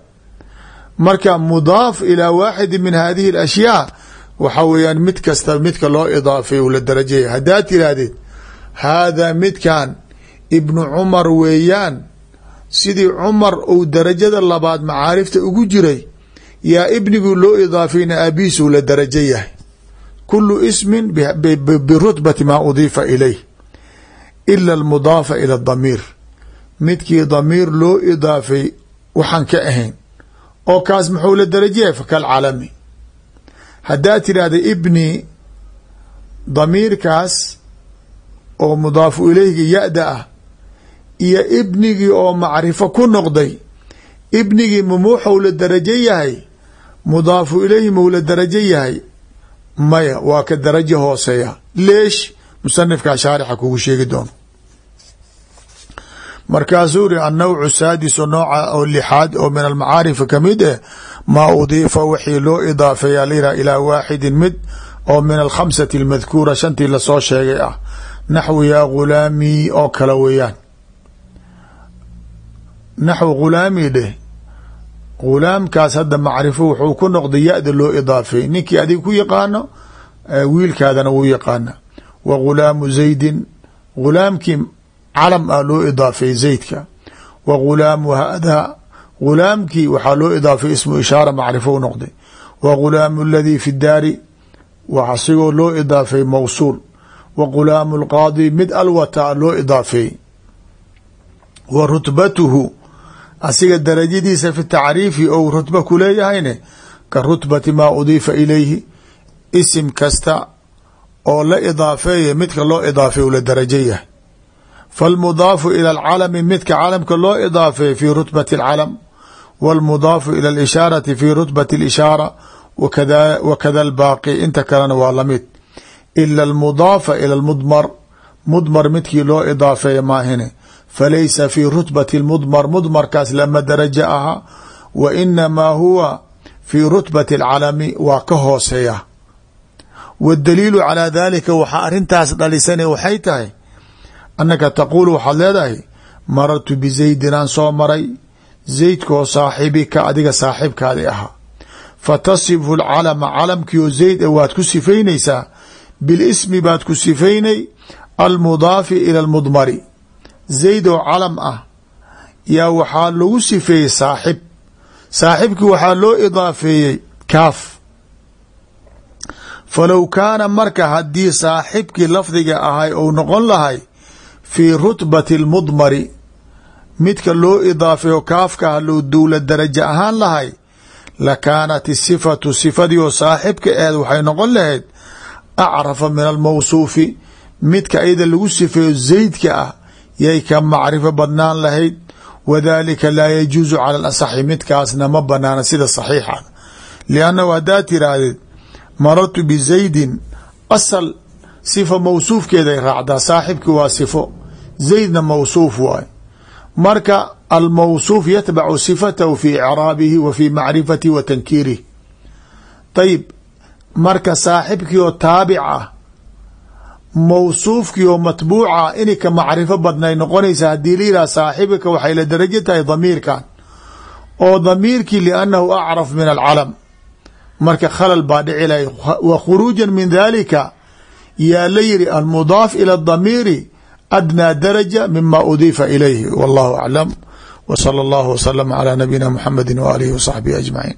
marka mudaaf ilaa waaxidi min hadihi اlashyaa waxa weeyaan mid kasta midka loo idaafeeyo la darajo yahay haddaad tiraahdeed haadaa midkan ibnu cumar weeyaan sidii cumar uu darajada labaad macaarifta ugu jiray yaa ibnigu loo idaafayna aabihiisuu la darajo yahay. Kulu ismin birutbati maa udiifa ilayh ila almudaafa ila damiir midkii damiir loo idaafay waxaan ka ahayn oo kaas muxuu la darajo yahay fakalcalami haddaad tidhaahda ibni damiirkaas oo mudaafu ilayhga ya-da ah iyo ibnigii oo macrifo ku noqday. Ibnigii mumuuxou la darajo yahay mudaafu ilayhi mou la darajo yahay. Maya waa ka darajo hooseeya. Leesh musanifkaa shaarixa kugu sheegi doono. Markaasuu iri annawcu saadisu nooca oo lixaad oo min almacaarifi ka mid eh maa udiifa wixii loo idaafeeya lira ilaa waaxidin mid oo min alkhamsati almadkuura shantii la soo sheegay ah naxwi yaa ghulaamii oo kale weeyaan naxw ghulaami dheh. Ghulaamkaas hadda macrifo wuxuu ku noqday ya-da loo idaafeey ninkii adiga ku yaqaano wiilkaadana wuu yaqaana. Wa ghulaamu zaydin. Ghulaamkii calam ah loo idaafeey zaydka. Wa ghulaamu haadaa ghulaamkii waxaa loo idaafay ismu ishaara macrifo noqday. Wa ghulaamu aladii fi daari. Wa sigoo loo idaafay mawsuul. Wa ghulaamu lqaadi mid alwata loo idaafeey wa rutbatuhu asiga darajadiisa fi tacriifi ou rutba ku leeyahayne ka rutbati maa udiifa ilayhi isim kasta oo la idaafeeya midka loo idaafeey la darajo yahay. Falmudaafu ila alcalami midka calamka loo idaafeey fi rutbati alcalam wاlmudaafu ila alishaarati fi rutbati اlishaara wakada albaaqi inta kalena waa la mid ila almudaafa ila lmudmar mudmar midkii loo idaafeeye maahine falaysa fii rutbati mudmar mudmarkaas lama darajo aha wa inamaa huwa fii rutbati alcalami waa ka hooseeya waاdaliilu calaa dalika waxaa arintaas dhalisane waxay tahay annaka taquulu waxaad leedahay marartu bizaydinaan soo maray zaydkoo saaxibika adiga saaxibkaadi ahaa fatasifu alcalama calamkiio zayd e waad ku sifaynaysaa bilismi baad ku sifaynay almudaafi ila almudmari zayd oo calam ah yaa waxaa lagu sifeeyey saaxib. Saaxibkii waxaa loo idaafeeyey kaaf. Falow kaana marka haddii saaxibkii lafdiga ahay ou noqon lahay fii rutbati almudmari midka loo idaafeeyo kaafka halou dowla darajo ahaan lahay la kaanat isifatu sifadii oo saaxibka aheed waxay noqon lahayd acrafa min almawsuufi midka ayada lagu sifeeyo zaydka ah yay ka macrifo badnaan lahayd. Wadalika laa yajuusu cala alasaxi midkaasna ma banaana sida saxiixa liannahu haddaad tiraahdeed marartu bizaydin asal sifa mawsuufkeeday raacdaa saaxibki waa sifo. Zaydna mawsuuf waay. Marka almawsuuf yatbacu sifatahu fi icraabihi wa fi macrifatihi wa tankiirih ayib marka saaxibkii oo taabic ah mawsuufkii oo matbuuca inay ka macrifo badnay noqonaysa haddii la yidhaha saaxibika waxay la darajo tahay damiirkan. Oo damiirkii liannahu acraf min alcalam. Marka khalal baa dhici lahay. Wa khuruujan min daalika yaa la yidhi almudaaf ila damiiri adnaa daraja mima udiifa ilayhi. Wallahu aclam. W sala allahu wasalam calaa nabiyina muxamedi waalihi wa saxbihi ajmaciin